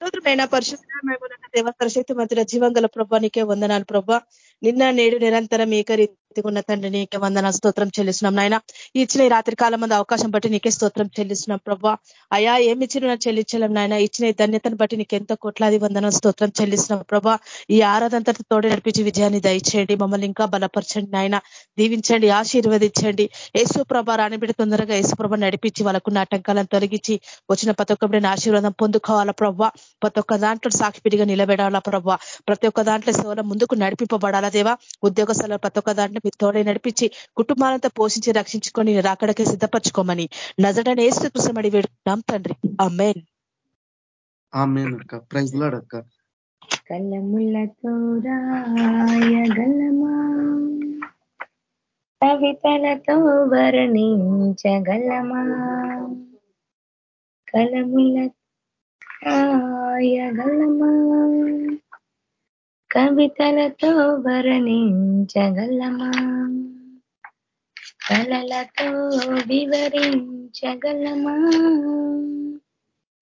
స్తోత్రమైన పరిశుద్ధమైన దేవ సరశక్తి మధ్య జీవంగల ప్రభా నీకే వందనాలు ప్రభా. నిన్న నేడు నిరంతరం ఏకరీతికున్న తండ్రి నీకే వందన స్తోత్రం చెల్లిస్తున్నాం నాయన. ఇచ్చిన ఈ రాత్రి కాలం మంది అవకాశం బట్టి నీకే స్తోత్రం చెల్లిస్తున్నాం ప్రభా. అయా ఏమి ఇచ్చిన చెల్లించలేం నాయన. ఇచ్చిన ఈ ధన్యతను బట్టి నీకు ఎంతో కోట్లాది వందన స్తోత్రం చెల్లిస్తున్నాం ప్రభా. ఈ ఆరాధంతటి తోడే నడిపించి విజయాన్ని దయచేయండి. మమ్మల్ని ఇంకా బలపరచండి నాయన. దీవించండి ఆశీర్వదించండి. యేసు ప్రభ రానిబిడి తొందరగా యేసు ప్రభ నడిపించి వాళ్ళకున్న ఆటంకాలను తొలగించి వచ్చిన ప్రతి ఒక్క ఆశీర్వాదం పొందుకోవాలా ప్రభావ ప్రతి ఒక్క దాంట్లో సాక్షిపిడిగా నిలబెడాలా ప్రభావ ప్రతి ఒక్క దాంట్లో సేవల ముందుకు నడిపింపబడాలా దేవా ఉద్యోగ స్థలాలు ప్రతి ఒక్క దాంట్లో మీరు తోడే నడిపించి కుటుంబాలంతా పోషించి రక్షించుకొని రాకడకే సిద్ధపరచుకోమని నజడని ఏసు కృష్ణమడి వేడుకుంటాం తండ్రి. అమ్మేన్ రాయగలమా కవితలతో వర్ణించగలమా? కలములతో ఆయగలమా కవితలతో వర్ణించగలమా? కలలతో వివరించగలమా?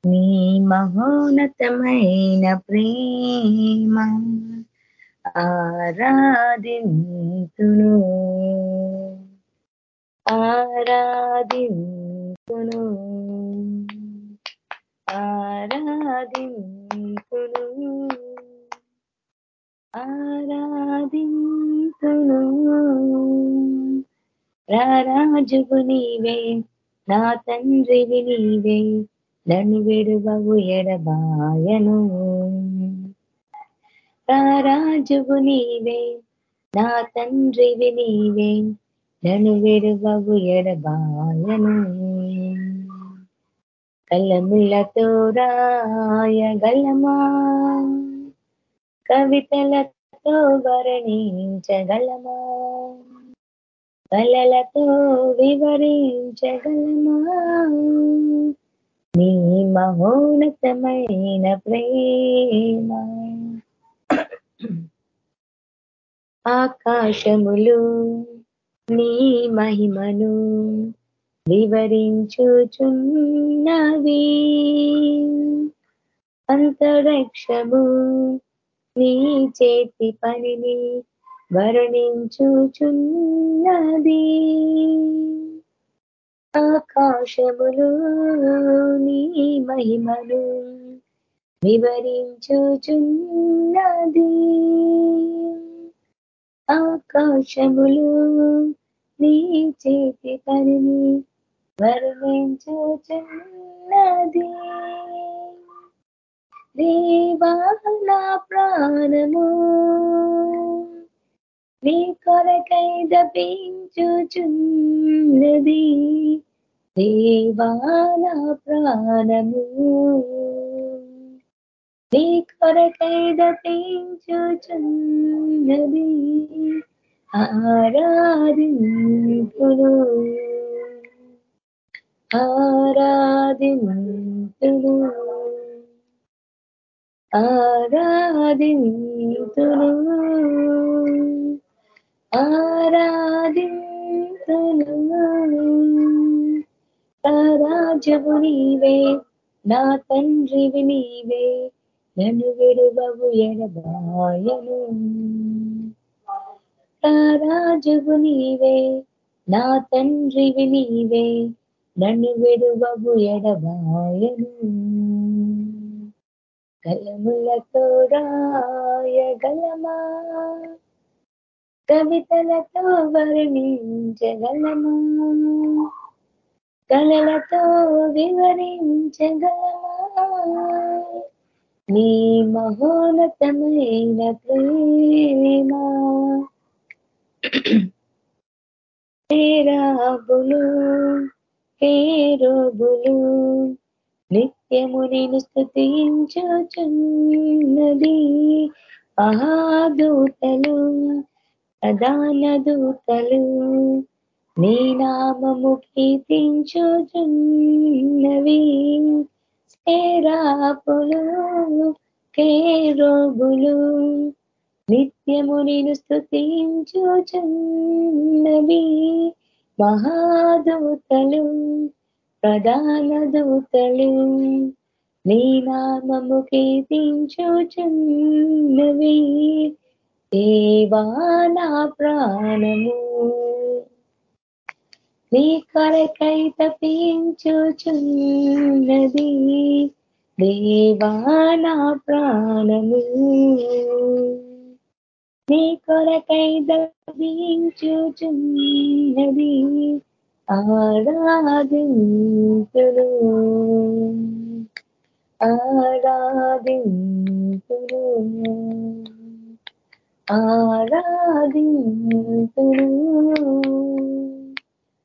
నీ మహోన్నతమైన ప్రేమ ఆరాధింతును ఆరాధింతును ఆరాధింతును ఆరాధింతును. రారాజుగు నీవే నా తండ్రివి నీవే నన్ను విడువవు ఎడబాయను. రారాజుగు నీవే నా తండ్రివి నీవే నన్ను విడువవు ఎడబాయను. కలములతో రాయగలమా కవితలతో వర్ణించగలమా? కలలతో వివరించగలమా? నీ మహోన్నతమైన ప్రేమ. ఆకాశములు నీ మహిమను వివరించుచున్నవి. అంతరిక్షము నీ చేతి పనిని వర్ణించుచున్నది. ఆకాశములు నీ మహిమను వివరించుచున్నది. ఆకాశములు నీ చేతి పనిని వర్ణించుచున్నది. దేవా ప్రాణము. నీ కొరకై దపించుచున్నది దేవాల ప్రాణము. నీ కొరకై దపించుచున్నది ఆరాధింపును ఆరాధింతుడు ఆరాధింతుడు ఆరాధింతుడు రాజవు నీవే నా తండ్రివి నీవే నన్ను విడువవు ఎడబాయను. రాజవు నీవే నా తండ్రివి నీవే నన్ను విడువవు ఎడబాయను. గలములతో రాయగలమా కవితలతో వర్ణించగలమా? కళలతో వివరించగలమా? నీ మహోన్నతమైన ప్రేమ. హేరాబులు హేరోబులు నిత్యము నేను స్థుతించుచున్నది మహాదూతలు ప్రధాన దూతలు. నీ నామము కీర్తించుచున్నవి హేరాపులు కేరోగులు నిత్యము నేను స్థుతించుచున్నవి మహాదూతలు. ప్రధాన దూతలు నీ నామము కీర్తించుచున్నవి దేవా నా ప్రాణము. నీ కొరకై తప్పించుచున్నది దేవా నా ప్రాణము. నీ కొరకై దవించుచున్నది ఆడాదింతులు ఆడాదింతులు ఆరాధింతులు.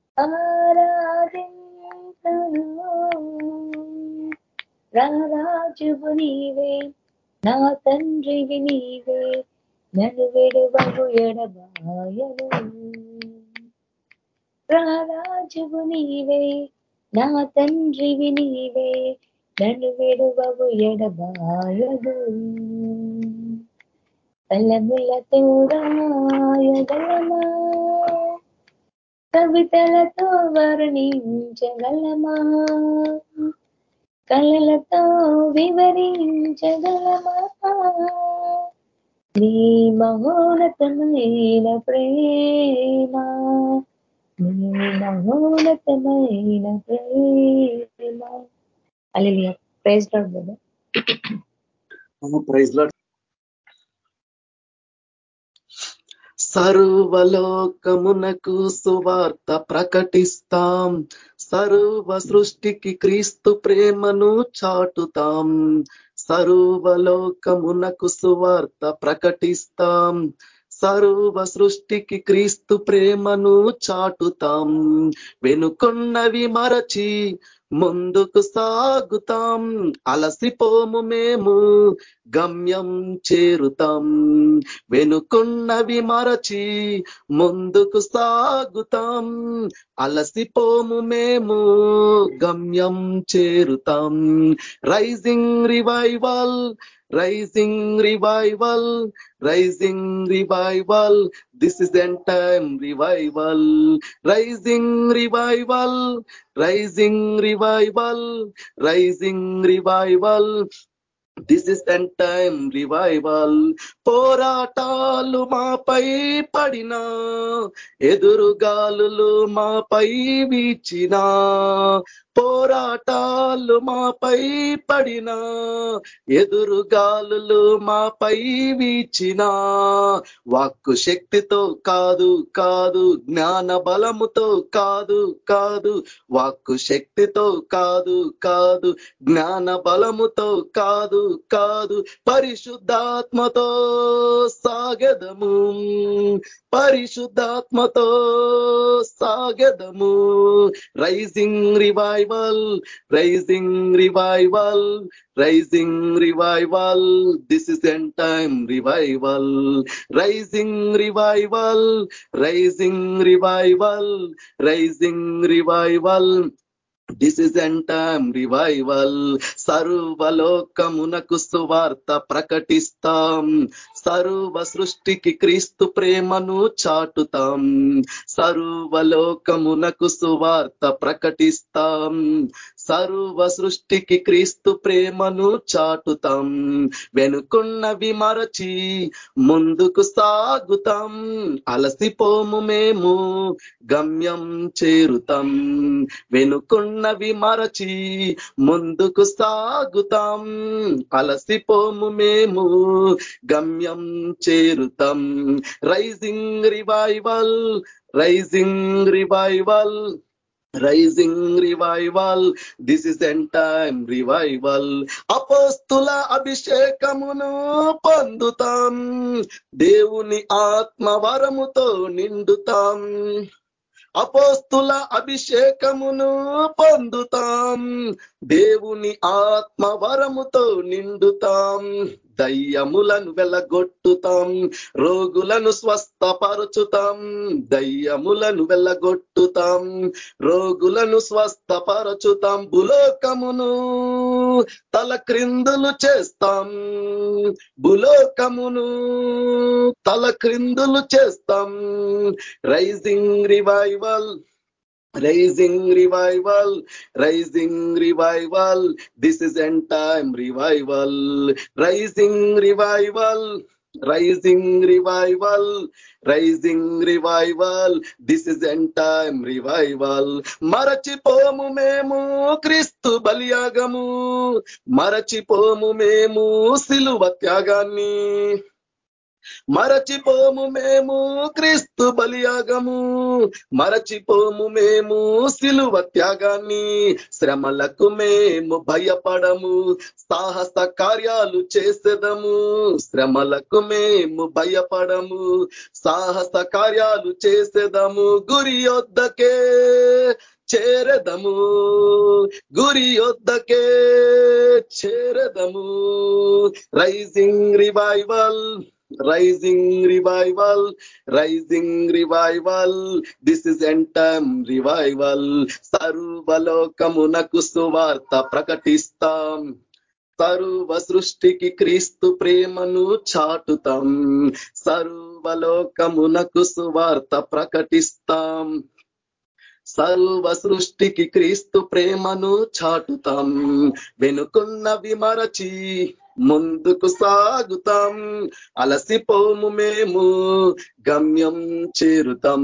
ఆరాధింతులు. రారాజువు నీవే నా తండ్రివి నీవే. నన్ను విడువగు ఎడబాయను రారాజువు నీవే నా తండ్రివి నీవే నన్ను విడువగు ఎడబాయదు. కలములతో తోడాయగలమా కవితలతో వర్ణించగలమా? కళలతో వివరించగలమా? నీ మహోన్నతమైన ప్రేమ నీ మహోన్నతమైన ప్రేమ alleluia praise lord brother praise lord సర్వలోకమునకు సువార్త ప్రకటిస్తాం. సర్వ సృష్టికి క్రీస్తు ప్రేమను చాటుతాం. సర్వలోకమునకు సువార్త ప్రకటిస్తాం. సర్వ సృష్టికి క్రీస్తు ప్రేమను చాటుతాం. వెనుకొన్నవి మరచి ముందుకు సాగుతాం. అలసిపోము మేము గమ్యం చేరుతాం. వెనుకున్నవి మరచి ముందుకు సాగుతాం. అలసిపోము మేము గమ్యం చేరుతాం. Rising revival Rising revival, rising revival, this is the end time revival. Rising revival, rising revival, rising revival, this is end time revival పోరాటాలు మాపై పడినా ఎదురుగాలులు మాపై వీచినా పోరాటాలు మాపై పడినా ఎదురుగాలులు మాపై వీచినా. వాక్కు శక్తితో కాదు కాదు జ్ఞాన బలముతో కాదు కాదు వాక్కు శక్తితో కాదు కాదు జ్ఞాన బలముతో కాదు కాదు పరిశుద్ధాత్మతో సాగదము. పరిశుద్ధాత్మతో సాగదము. Rising revival rising revival rising revival this is end time revival rising revival rising revival rising revival this is end time revival సర్వలోకమునకు సువార్త ప్రకటిస్తాం. సర్వ సృష్టికి క్రీస్తు ప్రేమను చాటుతాం. సర్వలోకమునకు సువార్త ప్రకటిస్తాం. సర్వ సృష్టికి క్రీస్తు ప్రేమను చాటుతాం. వెనుకున్నవి మరచి ముందుకు సాగుతాం. అలసిపోము మేము గమ్యం చేరుతాం. వెనుకున్నవి మరచి ముందుకు సాగుతాం. అలసిపోము మేము గమ్యం చేరుతాం. Rising revival rising revival. Rising revival this is end time revival అపోస్తుల అభిషేకమును పొందుతాం. దేవుని ఆత్మవరముతో నిండుతాం. అపోస్తుల అభిషేకమును పొందుతాం. దేవుని ఆత్మవరముతో నిండుతాం. దయ్యములను వెళ్ళగొట్టుతాం రోగులను స్వస్థపరచుతాం దయ్యములను వెళ్ళగొట్టుతాం రోగులను స్వస్థపరచుతాం భూలోకమును తల క్రిందులు చేస్తాం భూలోకమును తల క్రిందులు చేస్తాం. Rising revival rising revival rising revival this is end time revival rising revival rising revival rising revival this is end time revival మరచిపోము మేము క్రీస్తు బలియాగము మరచిపోము మేము సిలువ త్యాగాన్ని. మరచిపోము మేము క్రీస్తు బలియాగము. మరచిపోము మేము సిలువ త్యాగాన్ని. శ్రమలకు మేము భయపడము. సాహస కార్యాలు చేసేదము. శ్రమలకు మేము భయపడము. సాహస కార్యాలు చేసేదము. గురి యొద్దకే చేరదము. గురి యొద్దకే చేరదము. Rising revival. Rising revival rising revival this is end time revival సర్వలోకమునకు సువార్త ప్రకటిస్తాం సర్వ సృష్టికి క్రీస్తు ప్రేమను చాటుతాం సర్వలోకమునకు సువార్త ప్రకటిస్తాం సర్వ సృష్టికి క్రీస్తు ప్రేమను చాటుతాం వెనుకున్నవి మరచి ముందుకు సాగుతాం అలసిపోము మేము గమ్యం చేరుతాం.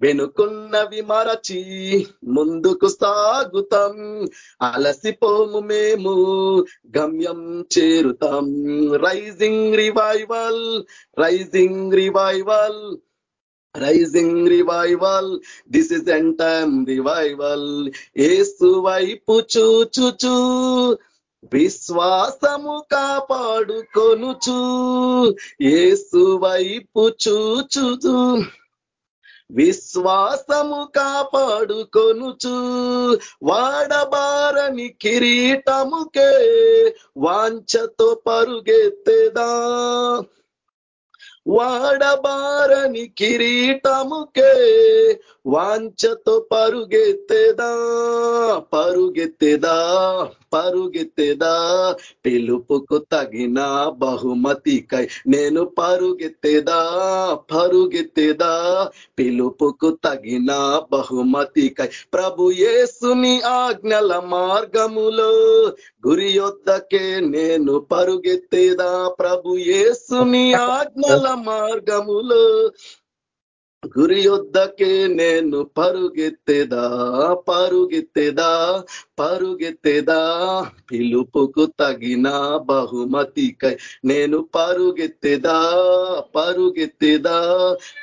వెనుకున్నవి మరచి ముందుకు సాగుతాం అలసిపోము మేము గమ్యం చేరుతాం. Rising revival rising revival rising revival this is end time revival. ఏసు వైపు చూచుచూ విశ్వాసము కాపాడుకొనుచు ఏసు వైపు చూచుదు విశ్వాసము కాపాడుకొనుచు వాడబారని కిరీటముకే వాంఛతో పరుగెత్తేదా. వాడబారని కిరీటముకే వాంఛతో పరుగెత్తేదా పరుగెత్తేదా పరుగెత్తేదా. పిలుపుకు తగిన బహుమతికై నేను పరుగెత్తేదా పరుగెత్తేదా. పిలుపుకు తగిన బహుమతికై ప్రభు యేసుని ఆజ్ఞల మార్గములో గురి యొద్దకే నేను పరుగెత్తేదా. ప్రభు యేసుని ఆజ్ఞల మార్గములు. గురి యొద్దకే నేను పరుగెత్తేదా? పరుగెత్తేదా? పరుగెత్తేదా? పిలుపుకు తగిన బహుమతికై నేను పరుగెత్తేదా? పరుగెత్తేదా?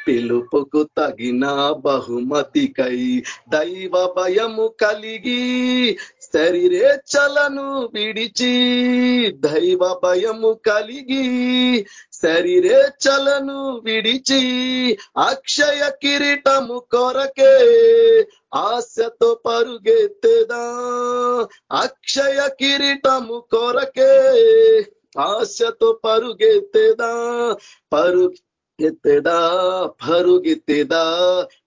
పిలుపుకు తగిన బహుమతికై దైవ భయము కలిగి శరీరేచ్ఛలను విడిచి దైవ భయము కలిగి శరీరేచ్ఛలను విడిచి అక్షయ కిరీటము కొరకే ఆశతో పరుగెత్తేదా అక్షయ కిరీటము కొరకే ఆశతో పరుగెత్తేదా పరు ఎత్తెదా పరుగెత్తెదా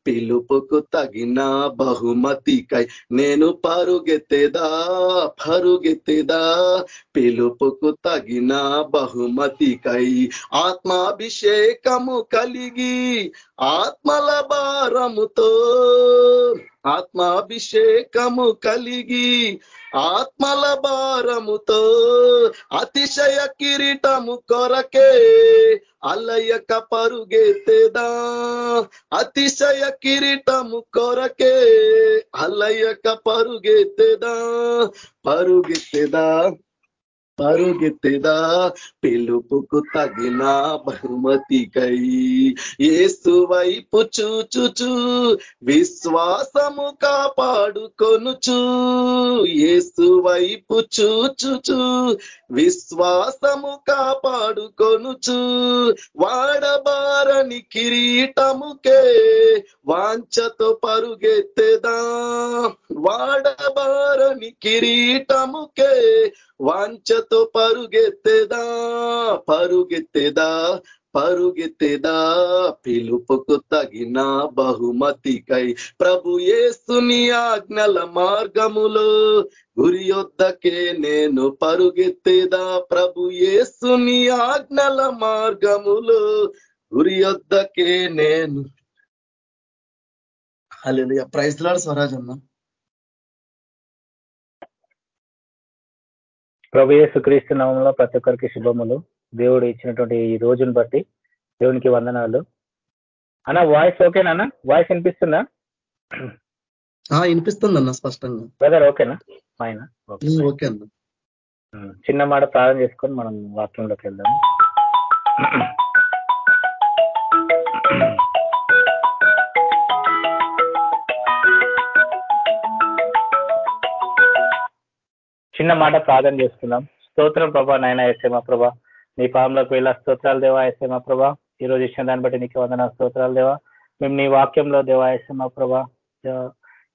పిలుపుకు తగిన బహుమతికై నేను పరుగెత్తేదా? పరుగెత్తేదా? పిలుపుకు తగిన బహుమతికై ఆత్మాభిషేకము కలిగి ఆత్మల భారముతో ఆత్మాభిషేకము కలిగి ఆత్మల భారముతో అతిశయ కిరీటము కొరకే అలయక పరుగెత్తేదా? అతిశయ కిరీటము కొరకే అలయక పరుగెత్తేదా పరుగెత్తేదా పరుగెత్తెదా? పిలుపుకు తగిన బహుమతికై ఏసు వైపు చూచుచు విశ్వాసము కాపాడుకొనుచు ఏసు వైపు చూచుచు విశ్వాసము కాపాడుకొనుచు వాడబారని కిరీటముకే వాంఛతో పరుగెత్తెదా? వాడబారని కిరీటముకే వాంఛతో పరుగెత్తేదా పరుగెత్తేదా పరుగెత్తేదా పిలుపుకు తగిన బహుమతికై ప్రభు ఏసుని ఆజ్ఞల మార్గములో గురి యొద్దకే నేను పరుగెత్తేదా ప్రభు ఏసుని ఆజ్ఞల మార్గములో గురి యొద్దకే నేను. అల్లెలుయ ప్రైజ్లాడు స్వరాజ్ ప్రభు యేసుక్రీస్తు నామంలో ప్రతి ఒక్కరికి శుభములు. దేవుడు ఇచ్చినటువంటి ఈ రోజును బట్టి దేవునికి వందనాలు. అన్న వాయిస్ ఓకేనా వాయిస్ వినిపిస్తుందా? ఆ వినిపిస్తుంది అన్న స్పష్టంగా బ్రదర్ ఓకేనా ఆయన ఓకే అన్న. చిన్న మాట ప్రారంభం చేసుకొని మనం వాక్యంలోకి వెళ్దాం. చిన్న మాట ప్రార్థన చేసుకుందాం స్తోత్రం ప్రభా నాయన మా ప్రభా. నీ పాములకు వెళ్ళా స్తోత్రాలు దేవా మా ప్రభా. ఈ రోజు ఇచ్చిన దాన్ని బట్టి నీకు వందన స్తోత్రాలు దేవా. మేము నీ వాక్యంలో దేవా మా ప్రభా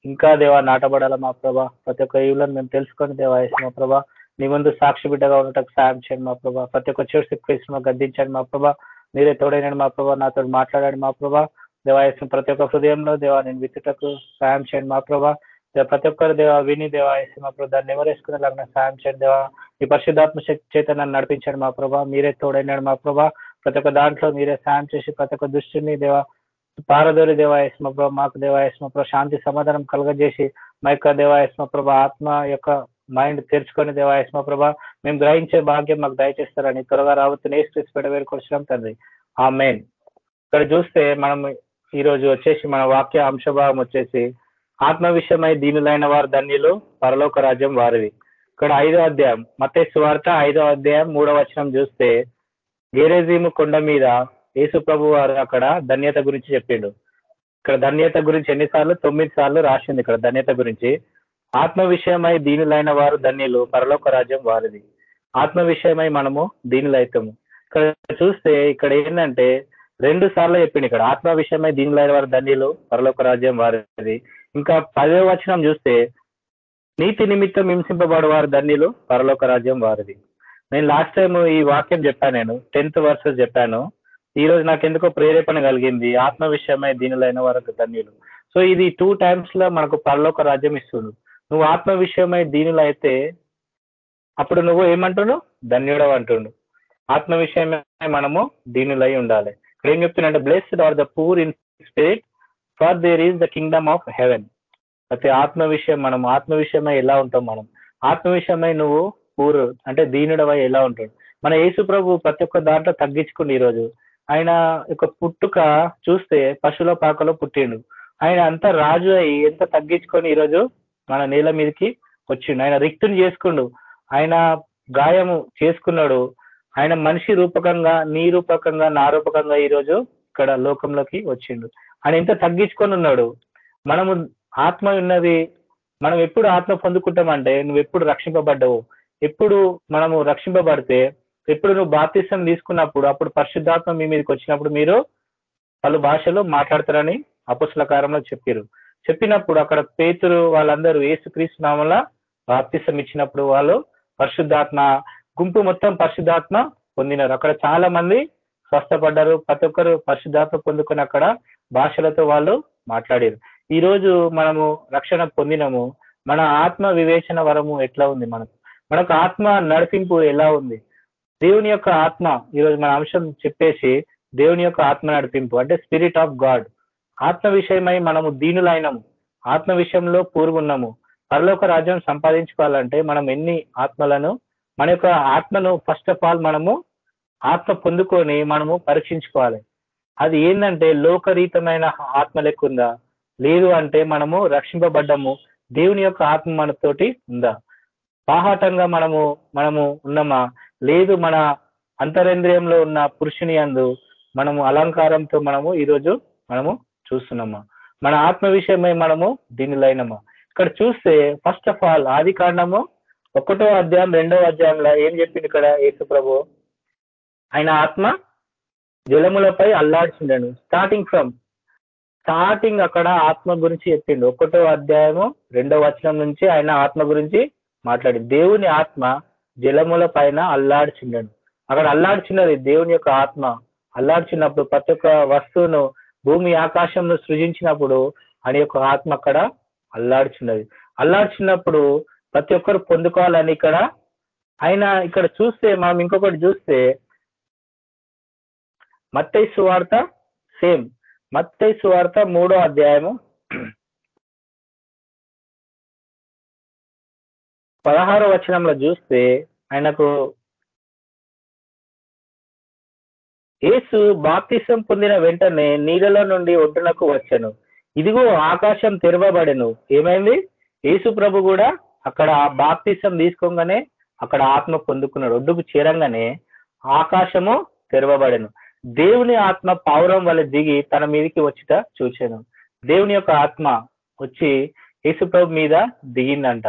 ఇంకా దేవా నాటబడాల మా ప్రభా. ప్రతి ఒక్క ఈవులను మేము తెలుసుకొని దేవా మా ప్రభా. నీ ముందు సాక్షి బిడ్డగా ఉండటకు సాయం చేయండి మా ప్రభా. ప్రతి ఒక్క చెడు సిక్వేషన్ గద్దించండి మా ప్రభా. మీరే తోడైనాడు మా ప్రభా. నాతో మాట్లాడాడు మా ప్రభా. దేవాయసం ప్రతి ఒక్క హృదయంలో దేవా నేను విత్తుటకు సాయం చేయండి మా ప్రభా. ప్రతి ఒక్కరు దేవ విని దేవాయసి మా ప్రభు దాన్ని ఎవరేసుకునే లాగా సాయం చేయండి దేవా. మీ పరిశుద్ధాత్మ చేత నన్ను నడిపించాడు మా ప్రభా. మీరే తోడైనాడు మా ప్రభా. ప్రతి ఒక్క దాంట్లో మీరే సాయం చేసి ప్రతి ఒక్క దృష్టిని దేవ పారదోరి దేవాయస్మ ప్రభా మాకు దేవాయస్మ ప్రభా శాంతి సమాధానం కలగజేసి మా యొక్క దేవాయస్మ ప్రభా ఆత్మ యొక్క మైండ్ తెరుచుకొని దేవాయస్మ ప్రభా మేము గ్రహించే భాగ్యం మాకు దయచేస్తారని త్వరగా రావద్దు నేస్ట్రీస్ పెడ వేరుకొచ్చినాం తండ్రి. ఆ మెయిన్ ఇక్కడ చూస్తే మనం ఈ రోజు వచ్చేసి మన వాక్య అంశభావం వచ్చేసి ఆత్మ విషయమై దీనులైన వారు ధన్యులు పరలోక రాజ్యం వారిది ఇక్కడ ఐదో అధ్యాయం మతే స్వార్థ ఐదో అధ్యాయం మూడో వచనం చూస్తే గేరేజీము కొండ మీద యేసు ప్రభు వారు అక్కడ ధన్యత గురించి చెప్పిండు. ఇక్కడ ధన్యత గురించి ఎన్నిసార్లు? తొమ్మిది సార్లు రాసింది ఇక్కడ ధన్యత గురించి. ఆత్మ విషయమై దీనులైన వారు ధన్యులు పరలోక రాజ్యం వారిది. ఆత్మ విషయమై మనము దీనులైతాము. ఇక్కడ చూస్తే ఇక్కడ ఏంటంటే రెండు సార్లు చెప్పింది ఇక్కడ. ఆత్మ విషయమై దీనులైన వారు ధన్యులు పరలోక రాజ్యం వారిది. ఇంకా పదవ వచనం చూస్తే నీతి నిమిత్తం హింసింపబడు వారు ధన్యులు పరలోక రాజ్యం వారిది. నేను లాస్ట్ టైం ఈ వాక్యం చెప్పాను నేను టెన్త్ వర్సెస్ చెప్పాను. ఈ రోజు నాకు ఎందుకో ప్రేరేపణ కలిగింది ఆత్మ విషయమై దీనిలైన వారికి ధన్యులు. సో ఇది టూ టైమ్స్లో మనకు పరలోక రాజ్యం ఇస్తుంది. నువ్వు ఆత్మ విషయమై దీనిలో అయితే అప్పుడు నువ్వు ఏమంటున్నావు ధన్యుడవు అంటుండు. ఆత్మ విషయమై మనము దీనులై ఉండాలి. ఇక్కడ ఏం చెప్తున్నా blessed are the poor in spirit for their is the kingdom of heaven అయితే ఆత్మ విషయం మనం ఆత్మ విషయమై ఎలా ఉంటాం మనం? ఆత్మ విషయమై నువ్వు ఊరు అంటే దీనుడవై ఎలా ఉంటాడు మన యేసు ప్రభు ప్రతి ఒక్క దాంట్లో తగ్గించుకుంది ఈరోజు. ఆయన యొక్క పుట్టుక చూస్తే పశువుల పాకలో పుట్టిండు. ఆయన అంత రాజు అయి ఎంత తగ్గించుకొని ఈరోజు మన నేల మీదకి వచ్చిండు. ఆయన రిక్తుని చేసుకుండు. ఆయన గాయము చేసుకున్నాడు. ఆయన మనిషి రూపకంగా నీ రూపకంగా నా రూపకంగా ఈరోజు ఇక్కడ లోకంలోకి వచ్చిండు. ఆయన ఎంత తగ్గించుకొని ఉన్నాడు? మనము ఆత్మ ఉన్నది మనం ఎప్పుడు ఆత్మ పొందుకుంటామంటే నువ్వు ఎప్పుడు రక్షింపబడ్డవు? ఎప్పుడు మనము రక్షింపబడితే ఎప్పుడు నువ్వు బాప్తిసం తీసుకున్నప్పుడు అప్పుడు పరిశుద్ధాత్మ మీ మీదకి వచ్చినప్పుడు మీరు పలు భాషలో మాట్లాడతారని అపుసలకారంలో చెప్పారు. చెప్పినప్పుడు అక్కడ పేతురు వాళ్ళందరూ ఏసుక్రీస్తు నామల బాప్తిసం ఇచ్చినప్పుడు వాళ్ళు పరిశుద్ధాత్మ గుంపు మొత్తం పరిశుద్ధాత్మ పొందినారు. అక్కడ చాలా మంది స్వస్థపడ్డారు. ప్రతి ఒక్కరు పరిశుద్ధాత్మ పొందుకుని అక్కడ భాషలతో వాళ్ళు మాట్లాడారు. ఈరోజు మనము రక్షణ పొందినము. మన ఆత్మ వివేచన వరము ఎట్లా ఉంది మనకు? మనకు ఆత్మ నడిపింపు ఎలా ఉంది? దేవుని యొక్క ఆత్మ ఈరోజు మన అంశం చెప్పేసి దేవుని యొక్క ఆత్మ నడిపింపు అంటే స్పిరిట్ ఆఫ్ గాడ్ ఆత్మ విషయమై మనము దీనులైనము. ఆత్మ విషయంలో పూర్వున్నాము. పరలోక రాజ్యం సంపాదించుకోవాలంటే మనం ఎన్ని ఆత్మలను మన యొక్క ఆత్మను ఫస్ట్ ఆఫ్ ఆల్ మనము ఆత్మ పొందుకొని మనము పరీక్షించుకోవాలి. అది ఏంటంటే లోకరీతమైన ఆత్మ లెక్కుందా లేదు అంటే మనము రక్షింపబడ్డము. దేవుని యొక్క ఆత్మ మనతోటి ఉందా? బాహాటంగా మనము మనము ఉన్నామా? లేదు మన అంతరేంద్రియంలో ఉన్న పురుషుని అందు మనము అలంకారంతో మనము ఈరోజు మనము చూస్తున్నామా? మన ఆత్మ విషయమై మనము దీనిలైనమా? ఇక్కడ చూస్తే ఫస్ట్ ఆఫ్ ఆల్ ఆది కాండము ఒకటో అధ్యాయం రెండవ అధ్యాయంలో ఏం చెప్పింది ఇక్కడ యేసు ప్రభు ఆయన ఆత్మ జలములపై అల్లాడిచిండను. స్టార్టింగ్ ఫ్రమ్ స్టార్టింగ్ అక్కడ ఆత్మ గురించి చెప్పిండు. ఒకటో అధ్యాయము రెండో వచనం నుంచి ఆయన ఆత్మ గురించి మాట్లాడి దేవుని ఆత్మ జలముల పైన అల్లాడిచిండను. అక్కడ అల్లాడుచున్నది దేవుని యొక్క ఆత్మ. అల్లాడుచున్నప్పుడు ప్రతి ఒక్క వస్తువును భూమి ఆకాశంను సృజించినప్పుడు ఆయన యొక్క ఆత్మ అక్కడ అల్లాడుచున్నది. అల్లాడుచున్నప్పుడు ప్రతి ఒక్కరు పొందుకోవాలని ఇక్కడ ఆయన ఇక్కడ చూస్తే మనం ఇంకొకటి చూస్తే మత్తై సువార్త సేమ్. మత్తై సువార్త మూడో అధ్యాయము పదహారో వచనంలో చూస్తే ఆయనకు ఏసు బాప్తిసం పొందిన వెంటనే నీళ్ళలో నుండి ఒడ్డునకు వచ్చను. ఇదిగో ఆకాశం తెరవబడెను. ఏమైంది? ఏసు ప్రభు కూడా అక్కడ బాప్తిసం తీసుకోగానే అక్కడ ఆత్మ పొందుకున్నాడు. ఒడ్డుకు చేరంగానే ఆకాశము తెరవబడెను. దేవుని ఆత్మ పావురం వల్ల దిగి తన మీదకి వచ్చిట చూచాను. దేవుని యొక్క ఆత్మ వచ్చి యేసుప్రభు మీద దిగిందంట.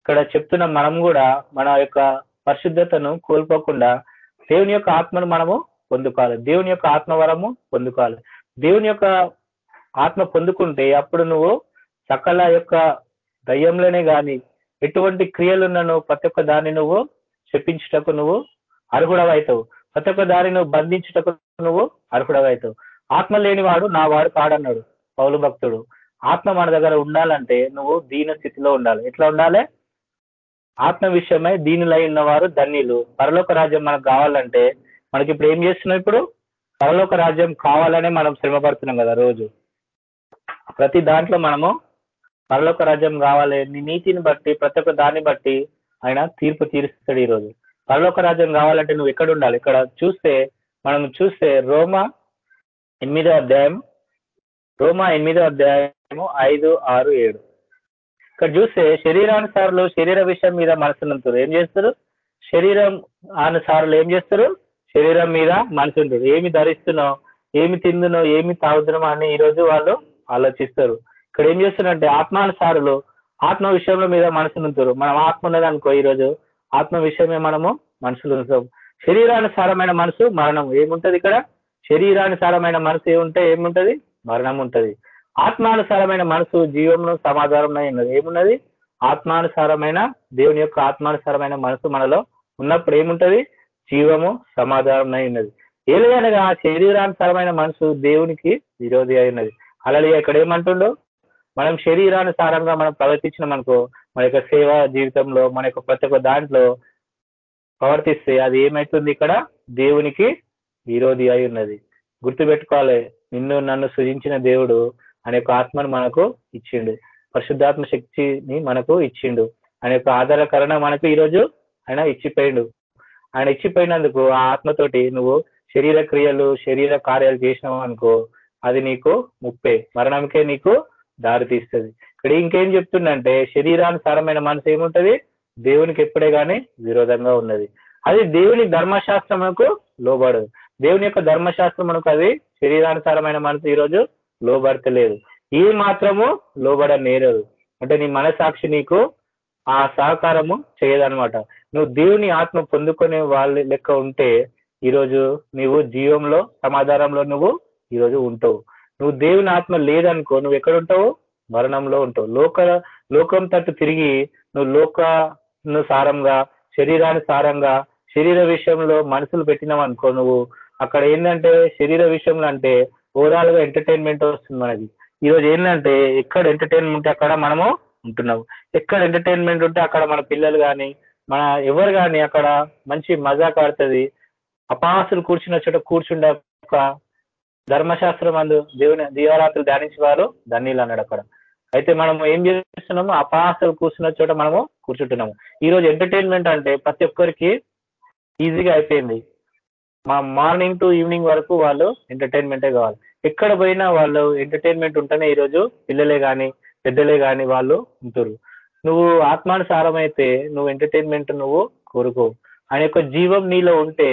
ఇక్కడ చెప్తున్న మనం కూడా మన యొక్క పరిశుద్ధతను కోల్పోకుండా దేవుని యొక్క ఆత్మను మనము పొందుకోవాలి. దేవుని యొక్క ఆత్మవరము పొందుకోవాలి. దేవుని యొక్క ఆత్మ పొందుకుంటే అప్పుడు నువ్వు సకల యొక్క దయ్యంలోనే కానీ ఎటువంటి క్రియలున్న నువ్వు ప్రతి ఒక్క దాన్ని నువ్వు చెప్పించుటకు నువ్వు అర్హుడవైతావు. ప్రతి ఒక్క దాన్ని నువ్వు బంధించుటకు నువ్వు అర్హుడవైతావు. ఆత్మ లేనివాడు నా వాడు కాడన్నాడు పౌలు భక్తుడు. ఆత్మ మన దగ్గర ఉండాలంటే నువ్వు దీన స్థితిలో ఉండాలి. ఎట్లా ఉండాలి? ఆత్మ విషయమై దీనిలై ఉన్నవారు ధన్యులు. పరలోక రాజ్యం మనకు కావాలంటే మనకి ఇప్పుడు ఏం చేస్తున్నాం ఇప్పుడు? పరలోక రాజ్యం కావాలనే మనం శ్రమపడుతున్నాం కదా రోజు. ప్రతి దాంట్లో మనము పరలోక రాజ్యం కావాలి నీ నీతిని బట్టి ప్రతి ఒక్క దాన్ని బట్టి ఆయన తీర్పు తీరుస్తాడు ఈరోజు. పరలోక రాజ్యం కావాలంటే నువ్వు ఎక్కడ ఉండాలి? ఇక్కడ చూస్తే మనం చూస్తే రోమా ఎనిమిదో అధ్యాయం రోమా ఎనిమిదో అధ్యాయము ఐదు ఆరు ఏడు. ఇక్కడ చూస్తే శరీరానుసారులు శరీర విషయం మీద మనసునంటారు ఏం చేస్తారు? శరీరం అనుసారులు ఏం చేస్తారు? శరీరం మీద మనసుంటారు. ఏమి ధరిస్తున్నావు ఏమి తిందునో ఏమి తాగుతున్నామో అని ఈ రోజు వాళ్ళు ఆలోచిస్తారు. ఇక్కడ ఏం చేస్తున్నారంటే ఆత్మానుసారులు ఆత్మ విషయంలో మీద మనసు మనం ఆత్మ ఉన్నదనుకో ఈరోజు ఈ రోజు ఆత్మ విషయమే మనము మనుషులు శరీరానుసారమైన మనసు మరణం ఏముంటది ఇక్కడ? శరీరానుసారమైన మనసు ఏముంటే ఏముంటది? మరణం ఉంటది. ఆత్మానుసారమైన మనసు జీవంలో సమాధానమై ఉన్నది. ఏమున్నది? ఆత్మానుసారమైన దేవుని యొక్క ఆత్మానుసారమైన మనసు మనలో ఉన్నప్పుడు ఏముంటది? జీవము సమాధానమై ఉన్నది. ఏలయనగా శరీరానుసారమైన మనసు దేవునికి విరోధి అయినది. అలాగే ఇక్కడ ఏమంటుండో? మనం శరీరానుసారంగా మనం ప్రవర్తించినాం అనుకో మన యొక్క సేవా జీవితంలో మన యొక్క ప్రతి ఒక్క దాంట్లో ప్రవర్తిస్తే అది ఏమైతుంది ఇక్కడ? దేవునికి విరోధి అయి ఉన్నది. గుర్తుపెట్టుకోవాలి నిన్ను నన్ను సృజించిన దేవుడు అనే యొక్క ఆత్మను మనకు ఇచ్చిండు. పరిశుద్ధాత్మ శక్తిని మనకు ఇచ్చిండు. ఆయన యొక్క ఆధారకరణ మనకు ఈరోజు ఆయన ఇచ్చిపోయిండు. ఆయన ఇచ్చిపోయినందుకు ఆ ఆత్మతోటి నువ్వు శరీర క్రియలు శరీర కార్యాలు చేసినావు అనుకో అది నీకు ముప్పే. మరణంకే నీకు దారి తీస్తుంది. ఇక్కడ ఇంకేం చెప్తుండంటే శరీరానుసారమైన మనసు ఏముంటది? దేవునికి ఎప్పుడే కానీ విరోధంగా ఉన్నది. అది దేవుని ధర్మశాస్త్రమునకు లోబడదు. దేవుని యొక్క ధర్మశాస్త్రం మనకు అది శరీరానుసారమైన మనసు ఈరోజు లోబడతలేదు. ఏ మాత్రము లోబడ నేరదు అంటే నీ మనసాక్షి నీకు ఆ సహకారము చేయదనమాట నువ్వు దేవుని ఆత్మ పొందుకునే వాళ్ళ లెక్క ఉంటే ఈరోజు నీవు జీవంలో సమాధానంలో నువ్వు ఈరోజు ఉంటావు. నువ్వు దేవుని ఆత్మ లేదనుకో నువ్వు ఎక్కడ ఉంటావు? మరణంలో ఉంటావు. లోక లోకం తట్టు తిరిగి నువ్వు లోకను సారంగా శరీరాన్ని సారంగా శరీర విషయంలో మనసులు పెట్టినావు అనుకో నువ్వు అక్కడ ఏంటంటే శరీర విషయంలో అంటే ఓవరాల్గా ఎంటర్టైన్మెంట్ వస్తుంది మనకి. ఈరోజు ఏంటంటే ఎక్కడ ఎంటర్టైన్మెంట్ ఉంటే అక్కడ మనము ఉంటున్నాము. ఎక్కడ ఎంటర్టైన్మెంట్ ఉంటే అక్కడ మన పిల్లలు కానీ మన ఎవరు కానీ అక్కడ మంచి మజాక్ ఆడుతుంది. అపాసులు కూర్చున్న చోట కూర్చుండే ఒక ధర్మశాస్త్రం అందు దేవుని దీవరాత్రులు ధ్యానించే వారు ధన్యులు అన్నాడు అక్కడ. అయితే మనం ఏం చేస్తున్నాము అపాసలు కూర్చున్న చోట మనము కూర్చుంటున్నాము. ఈ రోజు ఎంటర్టైన్మెంట్ అంటే ప్రతి ఒక్కరికి ఈజీగా అయిపోయింది. మా మార్నింగ్ టు ఈవినింగ్ వరకు వాళ్ళు ఎంటర్టైన్మెంటే కావాలి. ఎక్కడ పోయినా వాళ్ళు ఎంటర్టైన్మెంట్ ఉంటేనే ఈరోజు పిల్లలే కానీ పెద్దలే కానీ వాళ్ళు ఉంటారు. నువ్వు ఆత్మానుసారం అయితే నువ్వు ఎంటర్టైన్మెంట్ నువ్వు కోరుకో. ఆయన యొక్క జీవం నీలో ఉంటే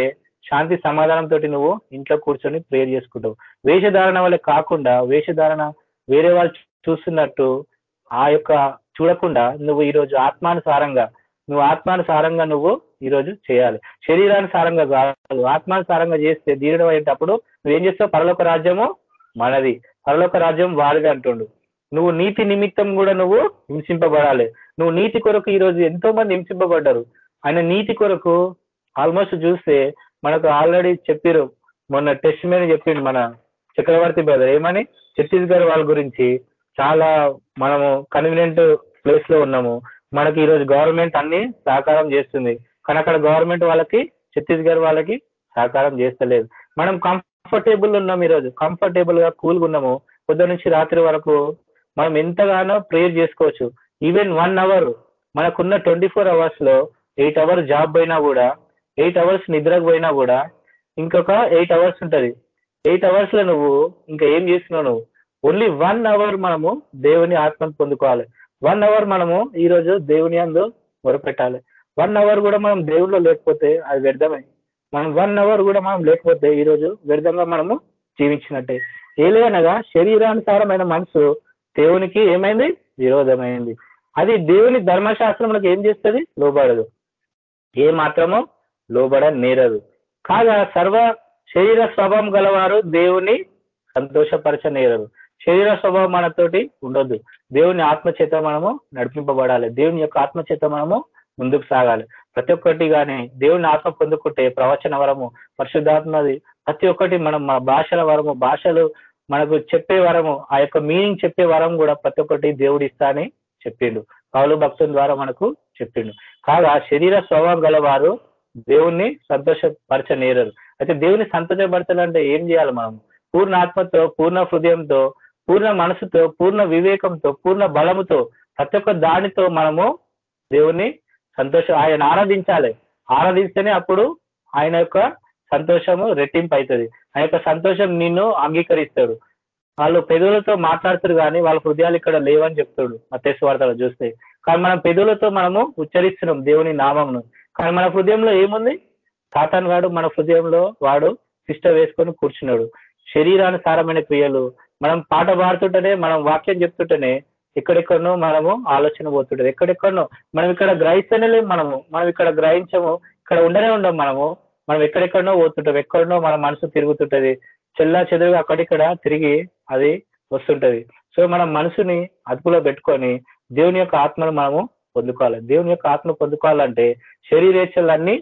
శాంతి సమాధానంతో నువ్వు ఇంట్లో కూర్చొని ప్రేయర్ చేసుకుంటావు. వేషధారణ వల్ల కాకుండా వేషధారణ వేరే వాళ్ళు చూస్తున్నట్టు ఆ యొక్క చూడకుండా నువ్వు ఈరోజు ఆత్మానుసారంగా నువ్వు ఆత్మానుసారంగా నువ్వు ఈరోజు చేయాలి. శరీరానుసారంగా కాదు ఆత్మానుసారంగా చేస్తే దీనిలో అయ్యేటప్పుడు నువ్వేం చేస్తావు? పరలోక రాజ్యము మనది. పరలోక రాజ్యం వారిది అంటుండు. నువ్వు నీతి నిమిత్తం కూడా నువ్వు హింసింపబడాలి. నువ్వు నీతి కొరకు ఈరోజు ఎంతో మంది హింసింపబడ్డారు. ఆయన నీతి కొరకు ఆల్మోస్ట్ చూస్తే మనకు ఆల్రెడీ చెప్పారు. మొన్న టెస్ట్ మీద చెప్పిండు మన చక్రవర్తి బ్రదర్. ఏమని? ఛత్తీస్గఢ్ వాళ్ళ గురించి చాలా మనము కన్వీనియంట్ ప్లేస్లో ఉన్నాము. మనకి ఈరోజు గవర్నమెంట్ అన్ని సహకారం చేస్తుంది. కానీ అక్కడ గవర్నమెంట్ వాళ్ళకి ఛత్తీస్గఢ్ వాళ్ళకి సహకారం చేస్తలేదు. మనం కంఫర్టబుల్ ఉన్నాం ఈరోజు. కంఫర్టబుల్గా కూల్గా ఉన్నాము. పొద్దు నుంచి రాత్రి వరకు మనం ఎంతగానో ప్రేయర్ చేసుకోవచ్చు. ఈవెన్ వన్ అవర్ మనకున్న ట్వంటీ ఫోర్ అవర్స్లో ఎయిట్ అవర్స్ జాబ్ పోయినా కూడా ఎయిట్ అవర్స్ నిద్రకు పోయినా కూడా ఇంకొక ఎయిట్ అవర్స్ ఉంటది. ఎయిట్ అవర్స్లో నువ్వు ఇంకా ఏం చేస్తున్నావు నువ్వు? ఓన్లీ వన్ అవర్ మనము దేవుని ఆత్మను పొందుకోవాలి. వన్ అవర్ మనము ఈ రోజు దేవుని అందు మొరపెట్టాలి. వన్ అవర్ కూడా మనం దేవుళ్ళో లేకపోతే అది వ్యర్థమే. మనం వన్ అవర్ కూడా మనం లేకపోతే ఈ రోజు వ్యర్థంగా మనము జీవించినట్టే. ఏలేనగా శరీరానుసారమైన మనసు దేవునికి ఏమైంది? విరోధమైంది. అది దేవుని ధర్మశాస్త్రములకు ఏం చేస్తుంది? లోబడదు. ఏ మాత్రమో లోబడ నేరదు కాగా సర్వ శరీర స్వభావం గలవారు దేవుని సంతోషపరచనేరరు. శరీర స్వభావం మనతోటి ఉండొద్దు. దేవుని ఆత్మచేత మనము నడిపింపబడాలి. దేవుని యొక్క ఆత్మచేత మనము ముందుకు సాగాలి. ప్రతి ఒక్కటి కానీ దేవుని ఆత్మ పొందుకుంటే ప్రవచన వరము పరిశుద్ధాత్మది ప్రతి ఒక్కటి మనం మన భాషల వరము భాషలు మనకు చెప్పే వరము ఆ యొక్క మీనింగ్ చెప్పే వరం కూడా ప్రతి ఒక్కటి దేవుడు ఇస్తా అని చెప్పిండు. కౌలు భక్తుల ద్వారా మనకు చెప్పిండు. కాగా శరీర స్వభావం గలవారు దేవుణ్ణి సంతోషపరచనేరరు అయితే దేవుని సంతోషపరచాలంటే ఏం చేయాలి మనం? పూర్ణ ఆత్మతో పూర్ణ హృదయంతో పూర్ణ మనసుతో పూర్ణ వివేకంతో పూర్ణ బలముతో ప్రతి ఒక్క దానితో మనము దేవుని సంతోషం ఆయన ఆరాధించాలి. ఆరాధిస్తేనే అప్పుడు ఆయన యొక్క సంతోషము రెట్టింపు అవుతుంది ఆయన యొక్క సంతోషం నిన్ను అంగీకరిస్తాడు. వాళ్ళు పెదవులతో మాట్లాడుతారు కానీ వాళ్ళ హృదయాలు ఇక్కడ లేవని చెప్తాడు. మత్స్య వార్తలు చూస్తే. కానీ మనం పెదవులతో మనము ఉచ్చరిస్తున్నాం దేవుని నామంను కానీ మన హృదయంలో ఏముంది? సాతాన్ వాడు మన హృదయంలో వాడు శిష్ట వేసుకొని కూర్చున్నాడు. శరీరానుసారమైన క్రియలు మనం పాట పాడుతుంటేనే మనం వాక్యం చెప్తుంటేనే ఎక్కడెక్కడనో మనము ఆలోచన పోతుంటది. ఎక్కడెక్కడనో మనం ఇక్కడ గ్రహిస్తేనే మనము మనం ఇక్కడ గ్రహించము ఇక్కడ ఉండనే ఉండం మనము. మనం ఎక్కడెక్కడనో పోతుంటాం ఎక్కడనో మన మనసు తిరుగుతుంటది. చెల్లా చెదురుగా అక్కడిక్కడ తిరిగి అది వస్తుంటది. సో మన మనసుని అదుపులో పెట్టుకొని దేవుని యొక్క ఆత్మను మనము పొందుకోవాలి. దేవుని యొక్క ఆత్మ పొందుకోవాలంటే శరీరేచలన్నీ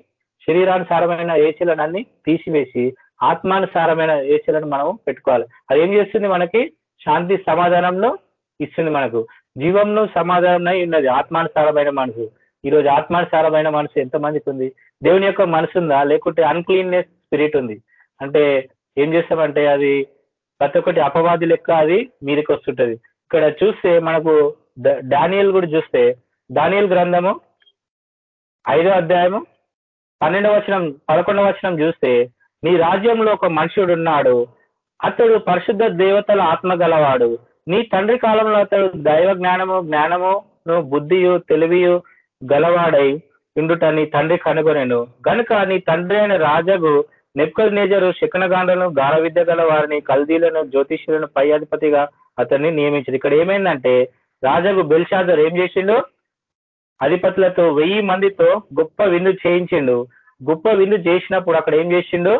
శరీరానుసారమైన ఏచలన్నీ తీసివేసి ఆత్మానుసారమైన ఏచలను మనం పెట్టుకోవాలి. అది ఏం చేస్తుంది మనకి? శాంతి సమాధానంలో ఇస్తుంది మనకు. జీవంలో సమాధానం ఉన్నది. ఆత్మానుసారమైన మనసు. ఈ రోజు ఆత్మానుసారమైన మనసు ఎంత మందికి ఉంది. దేవుని యొక్క మనసు ఉందా? లేకుంటే అన్క్లీన్నెస్ స్పిరిట్ ఉంది. అంటే ఏం చేస్తామంటే అది ప్రతి ఒక్కటి అపవాది లెక్క అది మీదకి వస్తుంటది. ఇక్కడ చూస్తే మనకు డానియల్ కూడా చూస్తే డానియల్ గ్రంథము ఐదో అధ్యాయము పన్నెండవ వచనం పదకొండవ వచనం చూస్తే నీ రాజ్యంలో ఒక మనుషుడున్నాడు అతడు పరిశుద్ధ దేవతల ఆత్మ గలవాడు. నీ తండ్రి కాలంలో అతడు దైవ జ్ఞానము జ్ఞానము బుద్ధియు తెలివియు గలవాడై ఇండుట నీ తండ్రి కనుగొనెను. గనుక నీ తండ్రి అయిన రాజగు నెప్కల్ నేజరు శకునగాండలను గారవిద్య గల వారిని కల్దీలను జ్యోతిష్యులను పై అధిపతిగా అతన్ని నియమించారు. ఇక్కడ ఏమైందంటే రాజగు బెల్షాదర్ ఏం చేసిండు? అధిపతులతో వెయ్యి మందితో గొప్ప విందు చేయించిండు. గొప్ప విందు చేసినప్పుడు అక్కడ ఏం చేసిండు?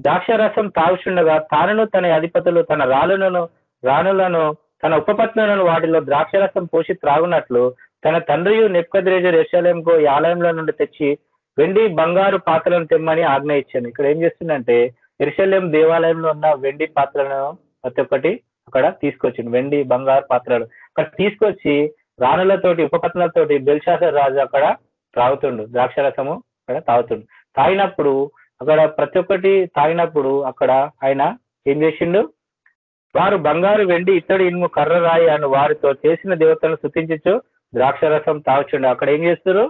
ద్రాక్షరసం తాగుచుండగా తానును తన అధిపతులు తన రాళ్ళను రాణులను తన ఉపపత్నులను వాటిలో ద్రాక్షరసం పోసి త్రాగునట్లు తన తండ్రియు నెప్పద్రేజర్ యశాలయంకు ఈ ఆలయంలో నుండి తెచ్చి వెండి బంగారు పాత్రలను తెమ్మని ఆజ్ఞ ఇచ్చాను. ఇక్కడ ఏం చేస్తుందంటే ఎరుశల్యం దేవాలయంలో ఉన్న వెండి పాత్రలను ప్రతి ఒక్కటి అక్కడ తీసుకొచ్చింది వెండి బంగారు పాత్రలు అక్కడ తీసుకొచ్చి రాణులతోటి ఉపపత్నులతోటి బెల్షాసర్ రాజు అక్కడ త్రాగుతుండు. ద్రాక్షరసము అక్కడ తాగుతుండు. తాగినప్పుడు అక్కడ ప్రతి ఒక్కటి తాగినప్పుడు అక్కడ ఆయన ఏం చేసిండు? వారు బంగారు వెండి ఇత్తడి ఇనుము కర్ర రాయి అని వారితో చేసిన దేవతలను శృతించచ్చు ద్రాక్షరసం తాగుచుండు. అక్కడ ఏం చేస్తారు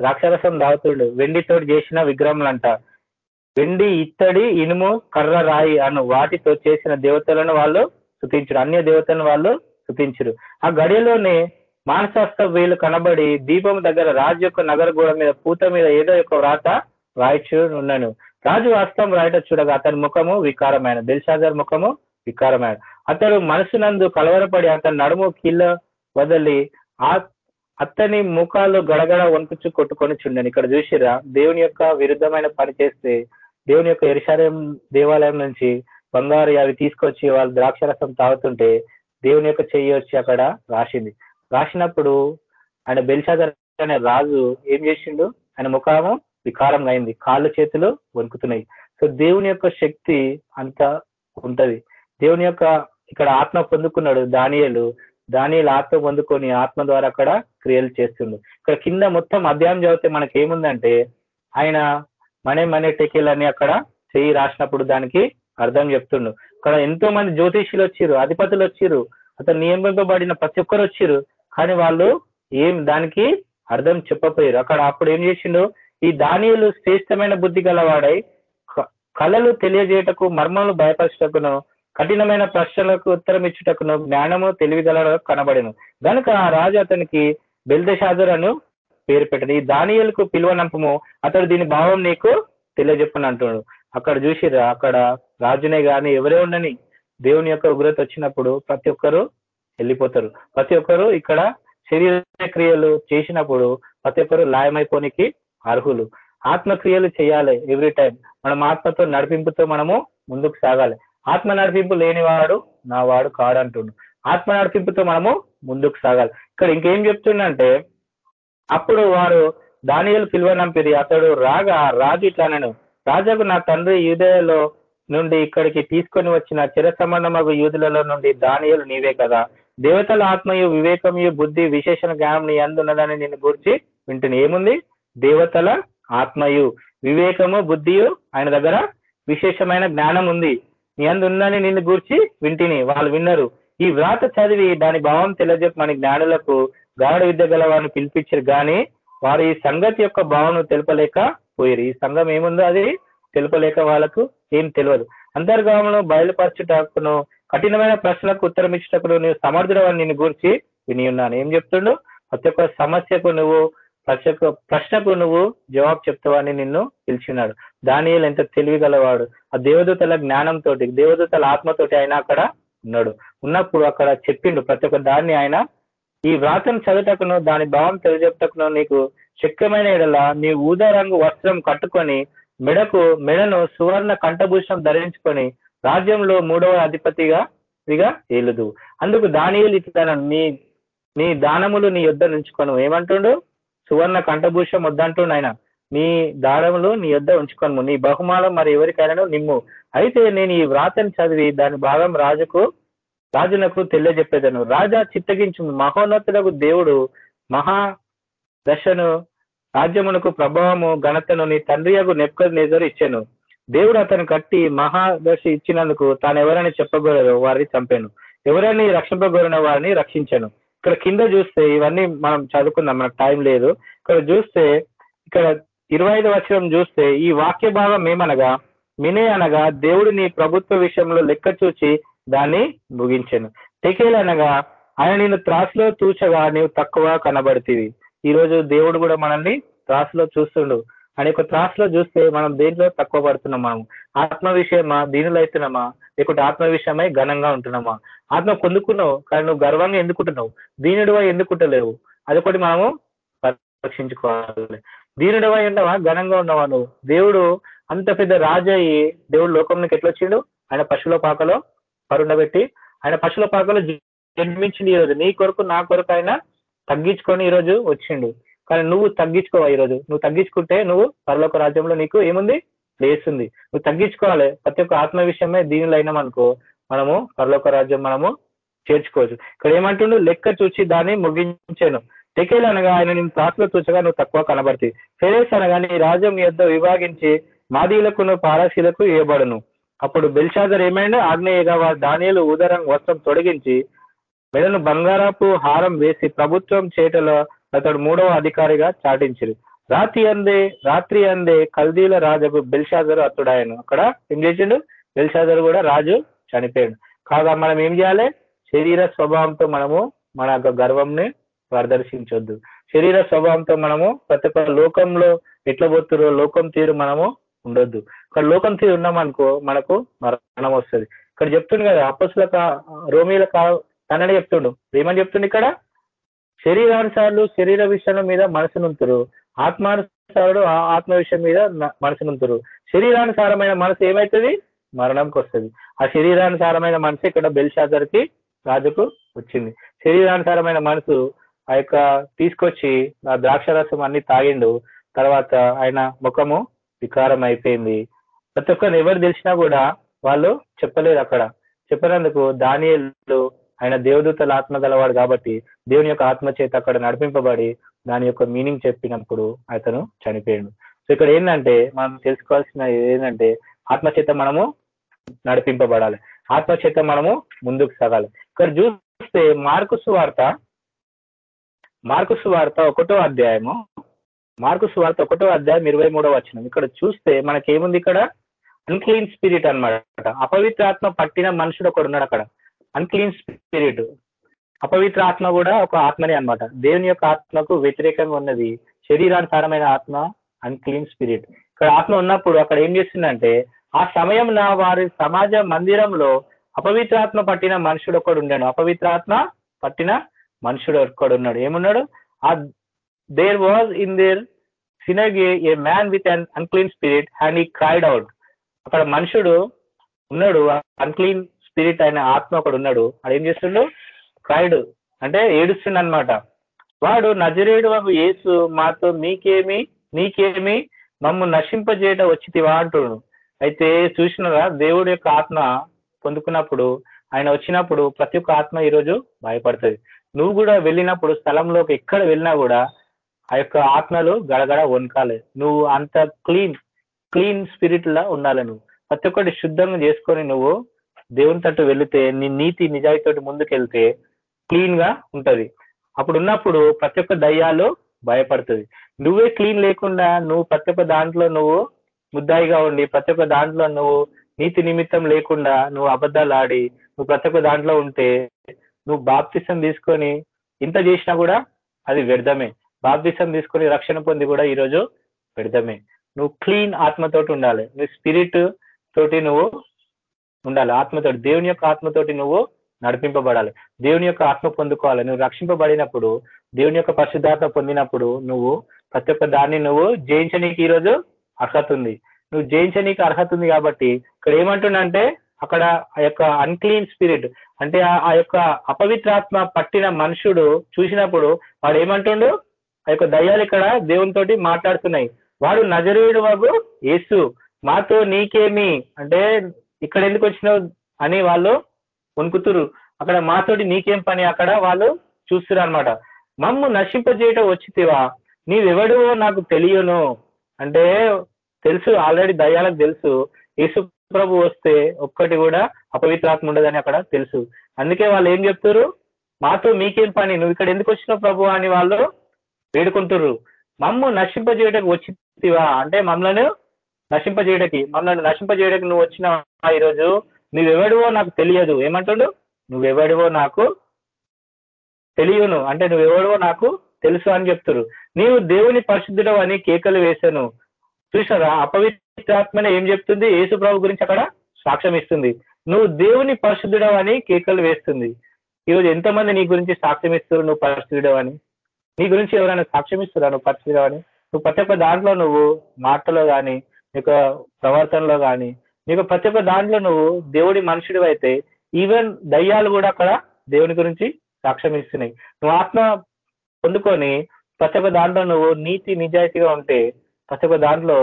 ద్రాక్షరసం తాగుతుండు. వెండితో చేసిన విగ్రహములంట. వెండి ఇత్తడి ఇనుము కర్ర రాయి అను వాటితో చేసిన దేవతలను వాళ్ళు శృతించరు అన్య దేవతలను వాళ్ళు శృతించరు ఆ గడియలోనే మానసాస్త వేలు కనబడి దీపం దగ్గర రాజు యొక్క నగర గోడ మీద పూత మీద ఏదో ఒక వ్రాత రాయచు ఉన్నాను. రాజు వాస్తవం రాయట చూడగా అతని ముఖము వికారమైన బెల్షాజర్ ముఖము వికారమైన. అతడు మనసునందు కలవరపడి అతని నడుము కీళ్ళ వదలి ఆ అతని ముఖాలు గడగడ వణుకుచు కొట్టుకొని చుండను. ఇక్కడ చూసిరా దేవుని యొక్క విరుద్ధమైన పని చేస్తే దేవుని యొక్క ఎరిశాలయం దేవాలయం నుంచి బంగారు అవి తీసుకొచ్చి వాళ్ళు ద్రాక్షరసం తాగుతుంటే దేవుని యొక్క చెయ్యి వచ్చి అక్కడ రాసింది. రాసినప్పుడు ఆయన బెల్షాదర్ అనే రాజు ఏం చేసిండు? ఆయన ముఖము వికారం అయింది. కాళ్ళు చేతులు వణుకుతున్నాయి. సో దేవుని యొక్క శక్తి అంత ఉంటది. దేవుని యొక్క ఇక్కడ ఆత్మ పొందుకున్నాడు దానియలు. దానియలు ఆత్మ పొందుకొని ఆత్మ ద్వారా అక్కడ క్రియలు చేస్తుండు. ఇక్కడ కింద మొత్తం అధ్యాయం చదివితే మనకి ఏముందంటే ఆయన మనే మనే టెకిల్ అని అక్కడ చేయి రాసినప్పుడు దానికి అర్థం చెప్తుండు. ఇక్కడ ఎంతో మంది జ్యోతిషులు వచ్చిరు అధిపతులు వచ్చిరు అతను నియమింపబడిన ప్రతి ఒక్కరు వచ్చిరు కానీ వాళ్ళు ఏం దానికి అర్థం చెప్పపోయారు అక్కడ అప్పుడు ఏం చేసిండు? ఈ దానియులు శ్రేష్టమైన బుద్ధి గలవాడై క- కళలు తెలియజేయటకు మర్మలు భయపరచుటకును కఠినమైన ప్రశ్నలకు ఉత్తరం ఇచ్చుటకును జ్ఞానము తెలివిగల కనబడను. గనుక ఆ రాజు అతనికి బెల్దశాదరను అను పేరు పెట్టడు ఈ దానియలకు పిలువనంపము అతడు దీని భావం నీకు తెలియజెప్పను అంటున్నాడు అక్కడ చూసిరా అక్కడ రాజునే గాని ఎవరే ఉండని దేవుని యొక్క ఉగ్రత వచ్చినప్పుడు ప్రతి ఒక్కరు వెళ్ళిపోతారు. ప్రతి ఒక్కరు ఇక్కడ శరీర క్రియలు చేసినప్పుడు ప్రతి ఒక్కరు లాయమైపోనికి అర్హులు. ఆత్మక్రియలు చేయాలి ఎవ్రీ టైం మనం ఆత్మతో నడిపింపుతో మనము ముందుకు సాగాలి. ఆత్మ నడిపింపు లేనివాడు నా వాడు కాడంటుండు ఆత్మ నడిపింపుతో మనము ముందుకు సాగాలి. ఇక్కడ ఇంకేం చెప్తుండంటే అప్పుడు వారు దానియలు పిలువనంపిది అతడు రాగా రాజు ఇట్లానను రాజాకు నా తండ్రి యూదయలో నుండి ఇక్కడికి తీసుకొని వచ్చిన చిర సంబంధమగు యూదులలో నుండి దానియలు నీవే కదా. దేవతల ఆత్మయు వివేకమయు బుద్ధి విశేషణ జ్ఞానం నీ అందున్నదని నిన్ను గురించి వింటుని. ఏముంది? దేవతల ఆత్మయు. వివేకము బుద్ధియు ఆయన దగ్గర విశేషమైన జ్ఞానం ఉంది. నీ అందు ఉందని నిన్ను గూర్చి వింటిని. వాళ్ళు విన్నారు. ఈ వ్రాత చదివి దాని భావం తెలియజెప్పమని జ్ఞానులకు గాఢ విద్య గల వారిని పిలిపించారు కానీ వారు ఈ సంగతి యొక్క భావన తెలపలేక పోయారు. ఈ సంఘం ఏముందో అది తెలుపలేక వాళ్ళకు ఏం తెలియదు. అంతర్గామను బయలుపరచుటకును కఠినమైన ప్రశ్నలకు ఉత్తరం ఇచ్చటకును నువ్వు సమర్థుడవని నిన్ను గురించి విని ఉన్నాను ఏం చెప్తుండు? ప్రతి ఒక్క సమస్యకు నువ్వు ప్రతి ప్రశ్నకు నువ్వు జవాబు చెప్తావని నిన్ను పిలిచినాడు. దానియలు ఎంత తెలివి గలవాడు ఆ దేవదూతల జ్ఞానంతో దేవదూతల ఆత్మతోటి ఆయన అక్కడ ఉన్నాడు. ఉన్నప్పుడు అక్కడ చెప్పిండు ప్రతి ఒక్క దాన్ని ఆయన. ఈ వ్రాతను చదువుటకును దాని భావం తెలియజెప్పటకును నీకు శక్యమైన ఎడల నీ ఊదా రంగు వస్త్రం కట్టుకొని మెడకు మెడను సువర్ణ కంఠభూషణం ధరించుకొని రాజ్యంలో మూడవ అధిపతిగా ఇదిగా ఏలుదు అందుకు దానియులు ఇతను నీ నీ దానములు నీ యుద్ధ నుంచుకొను ఏమంటుండు? సువర్ణ కంఠభూషం వద్దంటూ నాయన. నీ దారములు నీ యొద్ద ఉంచుకొను నీ బహుమానం మరి ఎవరికైనా నిమ్ము. అయితే నేను ఈ వ్రాతను చదివి దాని భాగం రాజుకు రాజునకు తెలియజెప్పేదను. రాజా చిత్తగించు మహోన్నతులకు దేవుడు మహా దశను రాజ్యమునకు ప్రభావము ఘనతను నీ తండ్రియకు నెప్పుకొని నెజరు ఇచ్చాను. దేవుడు అతను కట్టి మహాదశ ఇచ్చినందుకు తాను ఎవరైనా చెప్పగోరో వారిని చంపాను. ఎవరైనా రక్షింపగోరిన వారిని రక్షించాను. ఇక్కడ కింద చూస్తే ఇవన్నీ మనం చదువుకుందాం మనకు టైం లేదు. ఇక్కడ చూస్తే ఇక్కడ ఇరవై ఐదు వచనం చూస్తే ఈ వాక్య భాగం ఏమనగా మినే అనగా దేవుడు నీ ప్రభుత్వ విషయంలో లెక్క చూచి దాన్ని ముగించాను. టెకేల్ అనగా ఆయన నేను త్రాసులో తూచగా నీవు తక్కువ కనబడుతుంది ఈ రోజు దేవుడు కూడా మనల్ని త్రాసులో చూస్తుండు. ఆయన యొక్క త్రాసులో చూస్తే మనం దేంట్లో తక్కువ పడుతున్నాం మనం ఆత్మ విషయమా దీనిలో అవుతున్నామా లేకుంటే ఆత్మ విషయమై ఘనంగా ఉంటున్నామా? ఆత్మ పొందుకున్నావు కానీ నువ్వు గర్వంగా ఎందుకుంటున్నావు? దీనుడివా ఎందుకుంటలేవు? అదొకటి మనము పరీక్షించుకోవాలి. దీనుడివా ఉండవా ఘనంగా ఉండవా నువ్వు? దేవుడు అంత పెద్ద రాజు అయ్యి దేవుడు లోకంలోకి ఎట్లా వచ్చిండు? ఆయన పశువుల పాకలో పరుండబెట్టి ఆయన పశువుల పాకలో జన్మించింది ఈరోజు నీ కొరకు నా కొరకు ఆయన తగ్గించుకొని ఈరోజు వచ్చిండు. కానీ నువ్వు తగ్గించుకోవా ఈరోజు? నువ్వు తగ్గించుకుంటే నువ్వు పరలోక రాజ్యంలో నీకు ఏముంది? లేస్తుంది. నువ్వు తగ్గించుకోవాలి. ప్రతి ఒక్క ఆత్మ విషయమే దీనిలో అయినామనుకో మనము పరలోక రాజ్యం మనము చేర్చుకోవచ్చు. ఇక్కడ ఏమంటుండు? లెక్క చూచి దాన్ని ముగించాను. టెకేలు అనగా ఆయన నేను త్రాసులో చూచగా నువ్వు తక్కువ కనబడుతుంది ఫెరేస్ అనగా నీ రాజ్యం యొద్ద విభాగించి మాదీలకును పారసీలకు ఇవ్వబడును అప్పుడు బెల్షాదర్ ఏమైనా ఆగ్నేయగా వారి ధాన్యాలు ఉదరం వస్త్రం తొడిగించి మెడను బంగారపు హారం వేసి ప్రభుత్వం చేటలో అతడు మూడవ అధికారిగా చాటించారు. రాత్రి అందే రాత్రి అందే కల్దీల రాజుకు బెల్షాదరు అతడాయను. అక్కడ ఏం చేసిండు? బెల్షాదర్ కూడా రాజు చనిపోయాడు. కాగా మనం ఏం చేయాలి? శరీర స్వభావంతో మనము మన యొక్క గర్వంని ప్రదర్శించొద్దు. శరీర స్వభావంతో మనము ప్రతి ఒక్క లోకంలో ఎట్లా పోతురో లోకం తీరు మనము ఉండొద్దు. ఇక్కడ లోకం తీరు ఉన్నామనుకో మనకు మరణం వస్తుంది. ఇక్కడ చెప్తుండు కదా అప్పసుల రోమిల తనని చెప్తుండు. ఏమని చెప్తుండు ఇక్కడ? శరీరానుసారులు శరీర విషయం మీద మనసునుంతురు. ఆత్మానుసారుడు ఆత్మ విషయం మీద మనసునుంతురు. శరీరానుసారమైన మనసు ఏమవుతుంది మరణంకి వస్తుంది ఆ శరీరానుసారమైన మనసు ఇక్కడ బెల్షాదర్కి రాజుకు వచ్చింది. శరీరానుసారమైన మనసు ఆ యొక్క తీసుకొచ్చి ఆ ద్రాక్షరసం అన్ని తాగిండు. తర్వాత ఆయన ముఖము వికారం అయిపోయింది ప్రతి ఒక్కరు ఎవరు తెలిసినా కూడా వాళ్ళు చెప్పలేరు అక్కడ. చెప్పినందుకు దానియలు ఆయన దేవదూతల ఆత్మ గలవాడు కాబట్టి దేవుని యొక్క ఆత్మ చేత అక్కడ నడిపింపబడి దాని యొక్క మీనింగ్ చెప్పినప్పుడు అతను చనిపోయాడు. సో ఇక్కడ ఏంటంటే మనం తెలుసుకోవాల్సిన ఏంటంటే ఆత్మ చేత మనము నడిపింపబడాలి. ఆత్మ చేత మనము ముందుకు సాగాలి. ఇక్కడ చూస్తే మార్కుసు వార్త మార్కుసు వార్త ఒకటో అధ్యాయము మార్కుసు వార్త ఒకటో అధ్యాయం ఇరవై మూడో వచ్చిన ఇక్కడ చూస్తే మనకేముంది ఇక్కడ? అన్క్లీన్ స్పిరిట్ అన్నమాట. అపవిత్రాత్మ పట్టిన మనుషుడు ఒకడు ఉన్నాడు అక్కడ. అన్క్లీన్ స్పిరిట్ అపవిత్ర ఆత్మ కూడా ఒక ఆత్మనే అన్నమాట. దేవుని యొక్క ఆత్మకు వ్యతిరేకంగా ఉన్నది. శరీరానుసారమైన ఆత్మ అన్క్లీన్ స్పిరిట్ ఇక్కడ ఆత్మ ఉన్నప్పుడు అక్కడ ఏం చేస్తుందంటే ఆ సమయం నా వారి సమాజ మందిరంలో అపవిత్రాత్మ పట్టిన మనుషుడు ఒకడు ఉండాడు. అపవిత్రాత్మ పట్టిన మనుషుడు ఒక్కడు ఉన్నాడు. ఏమున్నాడు? ఆ there was in their synagogue a man with an unclean spirit and he cried out అక్కడ మనుషుడు ఉన్నాడు అన్క్లీన్ స్పిరిట్ ఆయన ఆత్మ ఒకడు ఉన్నాడు. అది ఏం చేస్తుండు? క్రైడ్. అంటే ఏడుస్తుండ అనమాట వాడు నజరేడు బాబు ఏసు మాతో మీకేమి నీకేమి మమ్ము నశింపజేయట వచ్చితివా అంటుడు. అయితే చూసినరా? దేవుడి యొక్క ఆత్మ పొందుకున్నప్పుడు ఆయన వచ్చినప్పుడు ప్రతి ఒక్క ఆత్మ ఈరోజు భయపడుతుంది. నువ్వు కూడా వెళ్ళినప్పుడు స్థలంలోకి ఎక్కడ వెళ్ళినా కూడా ఆ యొక్క ఆత్మలు గడగడ వణకాలి. నువ్వు అంత క్లీన్ క్లీన్ స్పిరిట్ లా ఉండాలి నువ్వు. ప్రతి ఒక్కటి శుద్ధంగా చేసుకొని నువ్వు దేవుని తట్టు వెళితే నీ నీతి నిజాయితోటి ముందుకెళ్తే క్లీన్గా ఉంటది. అప్పుడు ఉన్నప్పుడు ప్రతి ఒక్క దయ్యాలు భయపడుతుంది. నువ్వే క్లీన్ లేకుండా నువ్వు ప్రతి ఒక్క దాంట్లో నువ్వు ముద్దాయిగా ఉండి ప్రతి ఒక్క దాంట్లో నువ్వు నీతి నిమిత్తం లేకుండా నువ్వు అబద్ధాలు ఆడి నువ్వు ప్రతి ఒక్క దాంట్లో ఉంటే నువ్వు బాప్తిసం తీసుకొని ఇంత చేసినా కూడా అది వ్యర్థమే. బాప్తిసం తీసుకొని రక్షణ పొంది కూడా ఈరోజు వ్యర్థమే. నువ్వు క్లీన్ ఆత్మతోటి ఉండాలి. నువ్వు స్పిరిట్ తోటి నువ్వు ఉండాలి. ఆత్మతోటి దేవుని యొక్క ఆత్మతోటి నువ్వు నడిపింపబడాలి. దేవుని యొక్క ఆత్మ పొందుకోవాలి. నువ్వు రక్షింపబడినప్పుడు దేవుని యొక్క పరిశుద్ధాత్మ పొందినప్పుడు నువ్వు ప్రతి ఒక్క దాన్ని నువ్వు జయించనీకి ఈరోజు అర్హత ఉంది. నువ్వు జయించనీకి అర్హత ఉంది కాబట్టి ఇక్కడ ఏమంటుండంటే అక్కడ ఆ యొక్క అన్క్లీన్ స్పిరిట్ అంటే ఆ యొక్క అపవిత్రాత్మ పట్టిన మనుషుడు చూసినప్పుడు వాడు ఏమంటుండు? ఆ యొక్క దయ్యాలు ఇక్కడ దేవునితోటి మాట్లాడుతున్నాయి. వాడు నజరేయుడు వాగు ఏసు మాతో నీకేమి? అంటే ఇక్కడ ఎందుకు వచ్చినావు అని వాళ్ళు వణుకుతురు. అక్కడ మాతోటి నీకేం పని? అక్కడ వాళ్ళు చూస్తురు అనమాట మమ్ము నశింపజేయటం వచ్చితివా? నీవెవడువో నాకు తెలియను. అంటే తెలుసు ఆల్రెడీ దయ్యాలకు తెలుసు. యేసు ప్రభు వస్తే ఒక్కటి కూడా అపవిత్రాత్మ ఉండదని అక్కడ తెలుసు. అందుకే వాళ్ళు ఏం చెప్తారు? మాతో మీకేం పని? నువ్వు ఇక్కడ ఎందుకు వచ్చినావు ప్రభు అని వాళ్ళు వేడుకుంటుర్రు. మమ్ము నశింపజేయటకు వచ్చితివా? అంటే మమ్మల్ని నశింపజేయడానికి మమ్మల్ని నశింపజేయడానికి నువ్వు వచ్చిన ఈరోజు? నువ్వెవడివో నాకు తెలియదు. ఏమంటాడు? నువ్వెవడివో నాకు తెలియను. అంటే నువ్వెవడివో నాకు తెలుసు అని చెప్తురు. నీవు దేవుని పరిశుద్ధుడు అని కేకలు వేశాను చూసారా అపవిత్రాత్మనే ఏం చెప్తుంది? యేసు ప్రభు గురించి అక్కడ సాక్ష్యం ఇస్తుంది. నువ్వు దేవుని పరిశుద్ధుడు అని కేకలు వేస్తుంది. ఈరోజు ఎంతమంది నీ గురించి సాక్ష్యం ఇస్తారు నువ్వు పరిశుద్ధుడు అని? నీ గురించి ఎవరైనా సాక్ష్యం ఇస్తున్నా నువ్వు పరిశుద్ధుడు అని? నువ్వు ప్రతి ఒక్క దాంట్లో నువ్వు మాటలో కానీ నీకు ప్రవర్తనలో కానీ నీకు ప్రతి ఒక్క దాంట్లో నువ్వు దేవుడి మనుషుడు అయితే ఈవెన్ దయ్యాలు కూడా అక్కడ దేవుని గురించి సాక్ష్యం ఇస్తున్నాయి నువ్వు ఆత్మ పొందుకొని ప్రతి ఒక్క దాంట్లో నువ్వు నీతి నిజాయితీగా ఉంటే ప్రతి ఒక్క దాంట్లో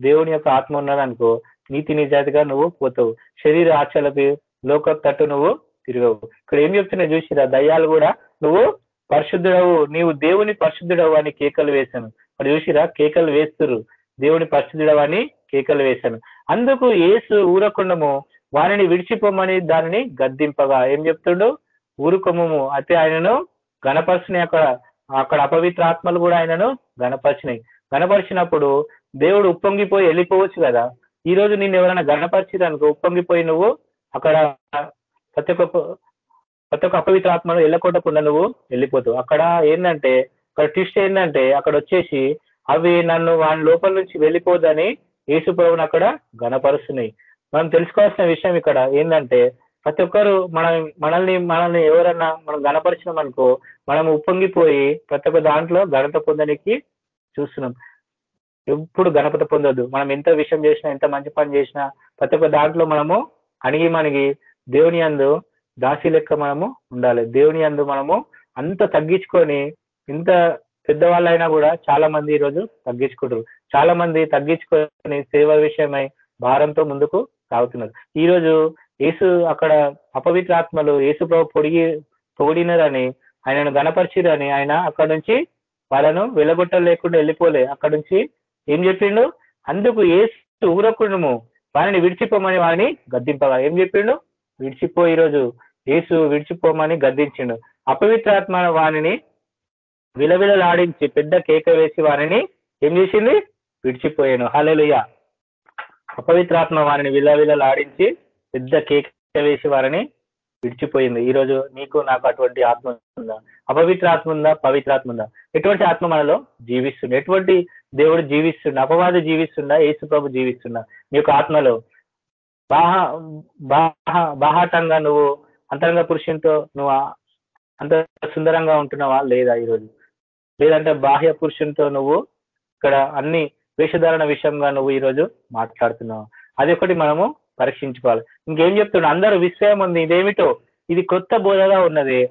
దేవుని యొక్క ఆత్మ ఉన్నదనుకో నీతి నిజాయితీగా నువ్వు పోతావు. శరీర ఆచలకి లోక తట్టు నువ్వు తిరగవు. ఇక్కడ ఏం చెప్తున్నా చూసిరా దయ్యాలు కూడా నువ్వు పరిశుద్ధుడవు నీవు దేవుని పరిశుద్ధుడవు అని కేకలు వేశాను. అక్కడ చూసిరా కేకలు వేస్తురు దేవుని పరిశుద్ధుడవు కేకలు వేశాను. అందుకు ఏసు ఊరకుండము వారిని విడిచిపోమని దానిని గద్దింపగా. ఏం చెప్తుండు? ఊరుకొమ్మము. అయితే ఆయనను గణపరిచినాయి అక్కడ అక్కడ అపవిత్ర ఆత్మలు కూడా ఆయనను గణపరిచినాయి గణపరిచినప్పుడు దేవుడు ఉప్పొంగిపోయి వెళ్ళిపోవచ్చు కదా. ఈ రోజు నిన్ను ఎవరైనా గణపరిచిరనుకో ఉప్పొంగిపోయి నువ్వు అక్కడ ప్రతి ఒక్క ప్రతి ఒక్క అపవిత్ర ఆత్మను వెళ్ళకొట్టకుండా నువ్వు వెళ్ళిపోతావు. అక్కడ ఏంటంటే అక్కడ ట్విస్ట్ ఏంటంటే అక్కడ వచ్చేసి అవి నన్ను వాని లోపల నుంచి వెళ్ళిపోదని యేసు ప్రభుని అక్కడ గణపరుస్తున్నాయి మనం తెలుసుకోవాల్సిన విషయం ఇక్కడ ఏంటంటే ప్రతి ఒక్కరు మన మనల్ని మనల్ని ఎవరన్నా మనం గణపరిచినాం అనుకో మనం ఉప్పొంగిపోయి ప్రతి ఒక్క దాంట్లో ఘనత పొందడానికి చూస్తున్నాం. ఎప్పుడు గణపత పొందొద్దు. మనం ఎంత విషయం చేసినా ఎంత మంచి పని చేసినా ప్రతి ఒక్క దాంట్లో మనము అణిగి మనకి దేవుని అందు దాసి లెక్క మనము ఉండాలి. దేవుని అందు మనము అంత తగ్గించుకొని ఇంత పెద్దవాళ్ళైనా కూడా చాలా మంది ఈరోజు తగ్గించుకుంటారు. చాలా మంది తగ్గించుకొని సేవ విషయమై భారంతో ముందుకు సాగుతున్నారు. ఈ రోజు యేసు అక్కడ అపవిత్రాత్మలు యేసు ప్రభు పొడిగి పొగిడినరని ఆయనను గణపరిచిరని ఆయన అక్కడ నుంచి వాళ్ళను వెలగొట్టలేకుండా వెళ్ళిపోలే. అక్కడ నుంచి ఏం చెప్పిండు? అందుకు ఏసు ఊరకుండము. వారిని విడిచిపోమని వారిని గద్దింపగా. ఏం చెప్పిండు? విడిచిపో ఈరోజు ఏసు విడిచిపోమని గద్దించిండు. అపవిత్రాత్మ వాణిని విలవిలలాడించి పెద్ద కేక వేసి వారిని ఏం చేసింది? విడిచిపోయాను. హల్లెలూయా. అపవిత్రాత్మ వారిని విలవిలలాడించి పెద్ద కేక వేసి వారిని విడిచిపోయింది. ఈ రోజు నీకు నాకు అటువంటి ఆత్మ ఉందా? అపవిత్ర ఆత్మ ఉందా? పవిత్రాత్మ ఉందా? ఎటువంటి ఆత్మ మనలో జీవిస్తుంది? ఎటువంటి దేవుడు జీవిస్తుండ? అపవాది జీవిస్తుండా? యేసు ప్రభు జీవిస్తుండా? నీ యొక్క ఆత్మలో బాహ బాహ బాహాటంగా నువ్వు అంతరంగ పురుషునితో నువ్వు అంత సుందరంగా ఉంటున్నావా? లేదా ఈరోజు? లేదంటే బాహ్య పురుషునితో నువ్వు ఇక్కడ అన్ని వేషధారణ విషయంగా నువ్వు ఈరోజు మాట్లాడుతున్నావు. అది ఒకటి మనము పరీక్షించుకోవాలి. ఇంకేం చెప్తున్నా అందరూ విశ్రయం ఉంది. ఇదేమిటో? ఇది కొత్త బోధగా ఉన్నది.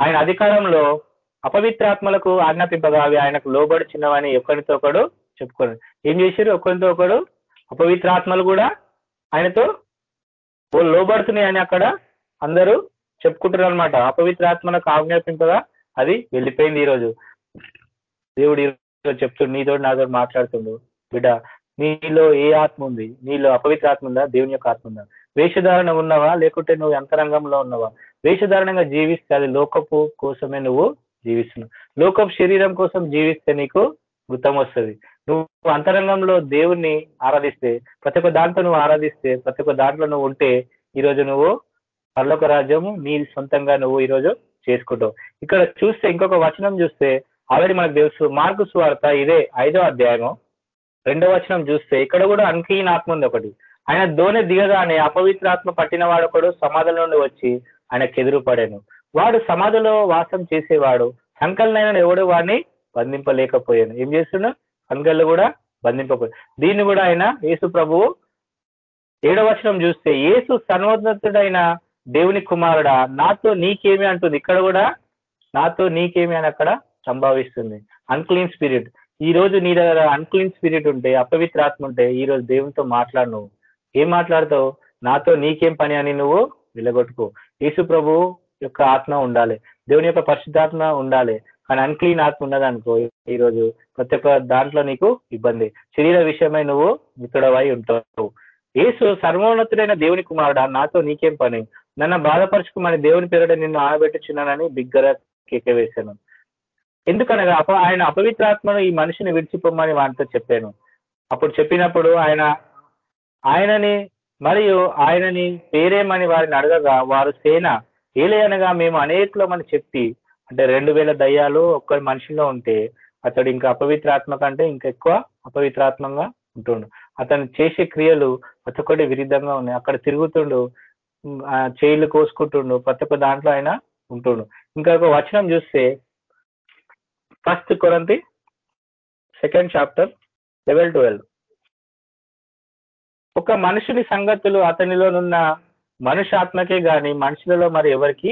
ఆయన అధికారంలో అపవిత్రాత్మలకు ఆజ్ఞాపింపగా అవి ఆయనకు లోబడి చిన్నవని ఒకరితో ఒకడు చెప్పుకోండి ఏం చేశారు ఒకరితో ఒకడు అపవిత్రాత్మలు కూడా ఆయనతో ఓ లోబడుతున్నాయని అక్కడ అందరూ చెప్పుకుంటారు అనమాట అపవిత్రాత్మలకు ఆజ్ఞాపింపగా అది వెళ్ళిపోయింది ఈరోజు. దేవుడు ఈరోజు చెప్తుండు నీతో నాతో మాట్లాడుతుండు. బిడ్డ నీలో ఏ ఆత్మ ఉంది? నీలో అపవిత్ర ఆత్మ ఉందా? దేవుని యొక్క ఆత్మ ఉందా? వేషధారణ ఉన్నావా? లేకుంటే నువ్వు అంతరంగంలో ఉన్నావా? వేషధారణంగా జీవిస్తే అది లోకపు కోసమే నువ్వు జీవిస్తున్నావు. లోకపు శరీరం కోసం జీవిస్తే నీకు గుతం వస్తుంది. నువ్వు అంతరంగంలో దేవుణ్ణి ఆరాధిస్తే ప్రతి ఒక్క దాంట్లో నువ్వు ఆరాధిస్తే ప్రతి ఒక్క దాంట్లో నువ్వు ఉంటే ఈరోజు నువ్వు పర్లోక రాజ్యము నీ సొంతంగా నువ్వు ఈరోజు చేసుకుంటావు. ఇక్కడ చూస్తే ఇంకొక వచనం చూస్తే ఆల్రెడీ మనకు తెలుసు. మార్కు స్వార్త ఇదే ఐదో అధ్యాయము. రెండో వచనం చూస్తే ఇక్కడ కూడా అన్క్లీన్ ఆత్మ ఉంది ఒకటి. ఆయన దోనె దిగగానే అపవిత్రాత్మ పట్టిన వాడు ఒకడు సమాధుల నుండి వచ్చి ఆయనకు ఎదురు పడాను వాడు సమాధిలో వాసం చేసేవాడు. సంకలనైన ఎవడు వాడిని బంధింపలేకపోయాను. ఏం చేస్తున్నా సంకళ్ళు కూడా బంధింపకపోయాను దీన్ని కూడా ఆయన యేసు ప్రభువు ఏడవ వచనం చూస్తే యేసు సర్వోన్నతుడైన దేవుని కుమారుడా నాతో నీకేమి అంటుంది? ఇక్కడ కూడా నాతో నీకేమి అని అక్కడ సంభావిస్తుంది. అన్క్లీన్ స్పిరిట్ ఈ రోజు నీ దగ్గర అన్క్లీన్ స్పిరిట్ ఉంటే అపవిత్ర ఆత్మ ఉంటే ఈ రోజు దేవునితో మాట్లాడు నువ్వు. ఏం మాట్లాడతావు? నాతో నీకేం పని అని నువ్వు విలగొట్టుకో యేసు ప్రభు యొక్క ఆత్మ ఉండాలి. దేవుని యొక్క పరిశుద్ధాత్మ ఉండాలి. కానీ అన్క్లీన్ ఆత్మ ఉన్నదనుకో ఈ రోజు ప్రతి ఒక్క దాంట్లో నీకు ఇబ్బంది. శరీర విషయమై నువ్వు మిత్రుడవై ఉంటావు. ఏసు సర్వోన్నతుడైన దేవుని కుమారుడా నాతో నీకేం పని? నన్ను బాధపరచుకోమని దేవుని పేరుట నిన్ను ఆడబెట్టుచున్నానని బిగ్గర కేక వేశాను. ఎందుకనగా అప ఆయన అపవిత్రాత్మను ఈ మనిషిని విడిచిపోమని వానితో చెప్పాను. అప్పుడు చెప్పినప్పుడు ఆయన ఆయనని మరియు ఆయనని పేరేమని వారిని అడగగా వారు సేన ఏలే అనగా మేము అనేకులమని చెప్పి అంటే రెండు వేల దయ్యాలు ఒక్కడి మనిషిలో ఉంటే అతడు ఇంకా అపవిత్రాత్మ కంటే ఇంకా ఎక్కువ అపవిత్రాత్మంగా ఉంటుండు. అతను చేసే క్రియలు ప్రతి ఒక్కటి విరుద్ధంగా ఉన్నాయి. అక్కడ తిరుగుతుండు ఆ చేయిలు కోసుకుంటుండు ప్రతి ఒక్క దాంట్లో ఆయన ఉంటుండు. ఇంకా ఒక వచనం చూస్తే first కొరంతి second chapter level twelve ఒక మనుషుని సంగతులు అతనిలోనున్న మనుషాత్మకే గాని మనుషులలో మరి ఎవరికి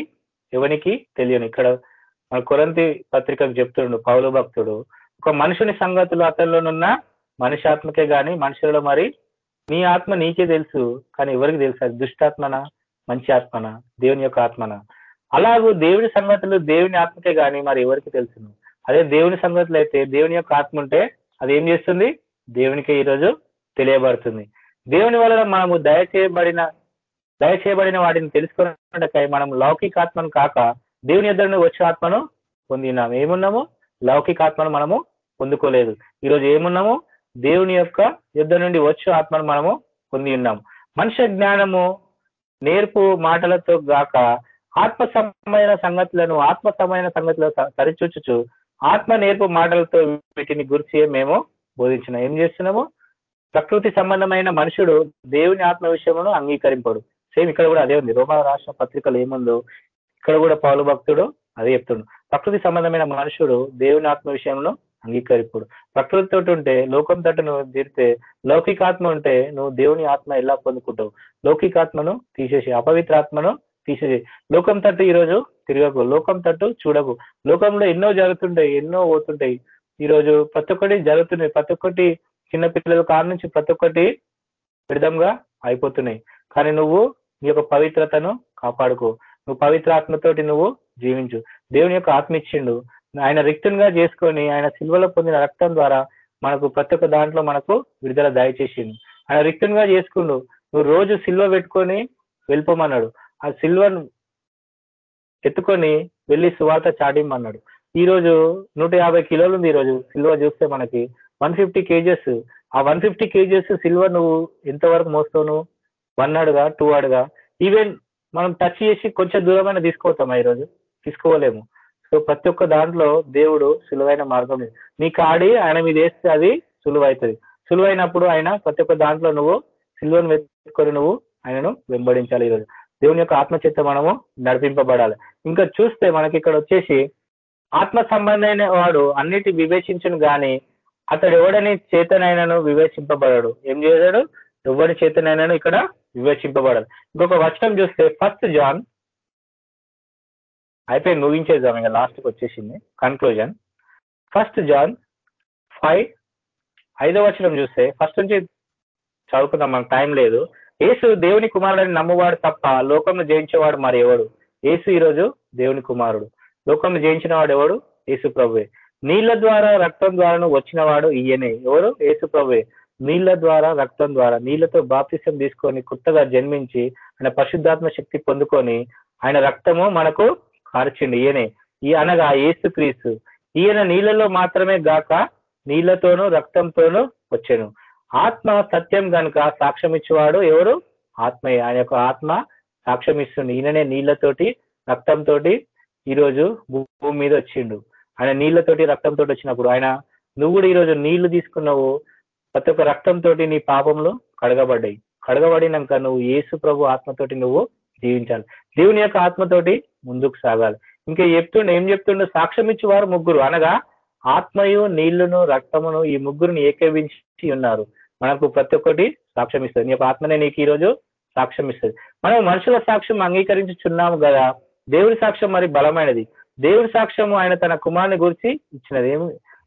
ఎవనికి తెలియను ఇక్కడ మన కొరంతి పత్రికకు చెప్తుండు పౌలు భక్తుడు ఒక మనుషుని సంగతులు అతనిలోనున్న మనుషాత్మకే గాని మనుషులలో మరి నీ ఆత్మ నీకే తెలుసు కానీ ఎవరికి తెలుసు? అది దుష్టాత్మనా? మంచి ఆత్మనా? దేవుని యొక్క ఆత్మనా? అలాగూ దేవుని సంగతులు దేవుని ఆత్మకే గాని మరి ఎవరికి తెలుసును? అదే దేవుని సంగతులు అయితే దేవుని యొక్క ఆత్మ ఉంటే అది ఏం చేస్తుంది? దేవునికి ఈరోజు తెలియబడుతుంది. దేవుని వలన మనము దయచేయబడిన దయచేయబడిన వాటిని తెలుసుకున్నకై మనం లౌకిక ఆత్మను కాక దేవుని ఎదురు వచ్చే ఆత్మను పొందినాము ఏమున్నాము? లౌకిక ఆత్మను మనము పొందుకోలేదు. ఈరోజు ఏమున్నాము? దేవుని యొక్క యుద్ధ నుండి వచ్చే ఆత్మను మనము పొంది ఉన్నాము మనుష్య జ్ఞానము నేర్పు మాటలతో గాక ఆత్మసమైన సంగతులను ఆత్మసమైన సంగతులు సరిచూచుచు ఆత్మ నేర్పు మాటలతో వీటిని గురిచే మేము బోధించిన. ఏం చేస్తున్నాము? ప్రకృతి సంబంధమైన మనుషుడు దేవుని ఆత్మ విషయంలో అంగీకరింపడు. సేమ్ ఇక్కడ కూడా అదే ఉంది. రోమా రాష్ట్ర పత్రికలు ఏముందో? ఇక్కడ కూడా పౌలు భక్తుడు అదే చెప్తుండు. ప్రకృతి సంబంధమైన మనుషుడు దేవుని ఆత్మ విషయంలో అంగీకరింపుడు. ప్రకృతి తోటి ఉంటే లోకం తోటి నువ్వు తీరితే లౌకికాత్మ ఉంటే నువ్వు దేవుని ఆత్మ ఎలా పొందుకుంటావు? లౌకికాత్మను తీసేసి అపవిత్ర ఆత్మను తీసేసి లోకం తట్టు ఈరోజు తిరగకు. లోకం తట్టు చూడకు. లోకంలో ఎన్నో జరుగుతుంటాయి ఎన్నో పోతుంటాయి. ఈరోజు ప్రతి ఒక్కటి జరుగుతున్నాయి. ప్రతి ఒక్కటి చిన్న పిల్లల కాడ నుంచి ప్రతి ఒక్కటి విడదంగా అయిపోతున్నాయి. కానీ నువ్వు నీ యొక్క పవిత్రతను కాపాడుకో. నువ్వు పవిత్ర ఆత్మతోటి నువ్వు జీవించు. దేవుని యొక్క ఆత్మ ఇచ్చిండు. ఆయన రిక్తునిగా చేసుకొని ఆయన సిల్వలో పొందిన రక్తం ద్వారా మనకు ప్రతి ఒక్క దాంట్లో మనకు విడుదల దయచేసిండు. ఆయన రిక్తునిగా చేసుకుండు. నువ్వు రోజు సిల్వ పెట్టుకొని వెళ్ళిపోమన్నాడు. ఆ సిల్వను ఎత్తుకొని వెళ్ళి సువార్త చాటిమ్మన్నాడు ఈ రోజు నూట యాభై కిలోలు ఉంది ఈరోజు సిల్వర్ చూస్తే మనకి. One fifty kgs. ఆ వన్ ఫిఫ్టీ కేజెస్ సిల్వర్ నువ్వు ఎంతవరకు మోస్తావు నువ్వు? వన్ అడుగా టూ అడుగా? ఈవెన్ మనం టచ్ చేసి కొంచెం దూరమైన తీసుకోతామా ఈరోజు? తీసుకోలేము. సో ప్రతి ఒక్క దాంట్లో దేవుడు సులువైన మార్గం లేదు నీ కాడి ఆయన మీద వేస్తే అది సులువైతుంది. సులువైనప్పుడు ఆయన ప్రతి ఒక్క దాంట్లో నువ్వు సిల్వర్ను వెతుకొని నువ్వు ఆయనను వెంబడించాలి ఈరోజు. దేవుని యొక్క ఆత్మచిత్త మనము నడిపింపబడాలి. ఇంకా చూస్తే మనకి ఇక్కడ వచ్చేసి ఆత్మ సంబంధమైన వాడు అన్నిటి వివేచించును గాని అతడు ఎవడని చేతనైనను వివేచింపబడడు. ఏం చేశాడు? ఎవరి చేతనైనాను ఇక్కడ వివేచింపబడదు ఇంకొక వచనం చూస్తే ఫస్ట్ జాన్ అయిపోయి ముగించేద్దాం ఇంకా లాస్ట్కి వచ్చేసింది. కన్క్లూజన్ ఫస్ట్ జాన్ ఫైవ్ ఐదో వచనం చూస్తే ఫస్ట్ నుంచి చదువుకుందాం మనకు టైం లేదు. యేసు దేవుని కుమారుడని నమ్మువాడు తప్ప లోకంను జయించేవాడు మరి ఎవడు? యేసు ఈరోజు దేవుని కుమారుడు. లోకంను జయించిన వాడు ఎవడు? యేసు ప్రభువే. నీళ్ళ ద్వారా రక్తం ద్వారాను వచ్చిన వాడు ఈయనే. ఎవరు? యేసు ప్రభువే. నీళ్ళ ద్వారా రక్తం ద్వారా. నీళ్ళతో బాప్తిసం తీసుకొని కొత్తగా జన్మించి ఆయన పరిశుద్ధాత్మ శక్తి పొందుకొని ఆయన రక్తము మనకు కార్చిండి. ఈయనే. ఈ అనగా ఏసు క్రీస్తు. ఈయన నీళ్ళలో మాత్రమే గాక నీళ్ళతోనూ రక్తంతోనూ వచ్చాను. ఆత్మ సత్యం గనుక సాక్ష్యం ఇచ్చేవాడు ఎవరు? ఆత్మయ్య ఆయన యొక్క ఆత్మ సాక్ష్యం ఇస్తుంది ఈయననే నీళ్ళతోటి రక్తంతో ఈరోజు భూమి మీద వచ్చిండు. ఆయన నీళ్ళతోటి రక్తంతో వచ్చినప్పుడు ఆయన నువ్వు కూడా ఈరోజు నీళ్ళు తీసుకున్నావు. ప్రతి ఒక్క రక్తంతో నీ పాపంలో కడగబడ్డాయి. కడగబడినాక నువ్వు ఏసు ప్రభు ఆత్మతోటి నువ్వు జీవించాలి. దేవుని యొక్క ఆత్మతోటి ముందుకు సాగాలి. ఇంకా చెప్తుండే ఏం చెప్తుండో? సాక్ష్యం ఇచ్చేవారు ముగ్గురు అనగా ఆత్మయు నీళ్ళును రక్తమును ఈ ముగ్గురుని ఏకీవించి ఉన్నారు. మనకు ప్రతి ఒక్కటి సాక్ష్యం ఇస్తుంది. నీ యొక్క ఆత్మనే నీకు ఈరోజు సాక్ష్యం ఇస్తుంది. మనం మనుషుల సాక్ష్యం అంగీకరించుచున్నాము కదా దేవుడి సాక్ష్యం మరి బలమైనది. దేవుడి సాక్ష్యం ఆయన తన కుమారుని గురించి ఇచ్చినది. ఏమి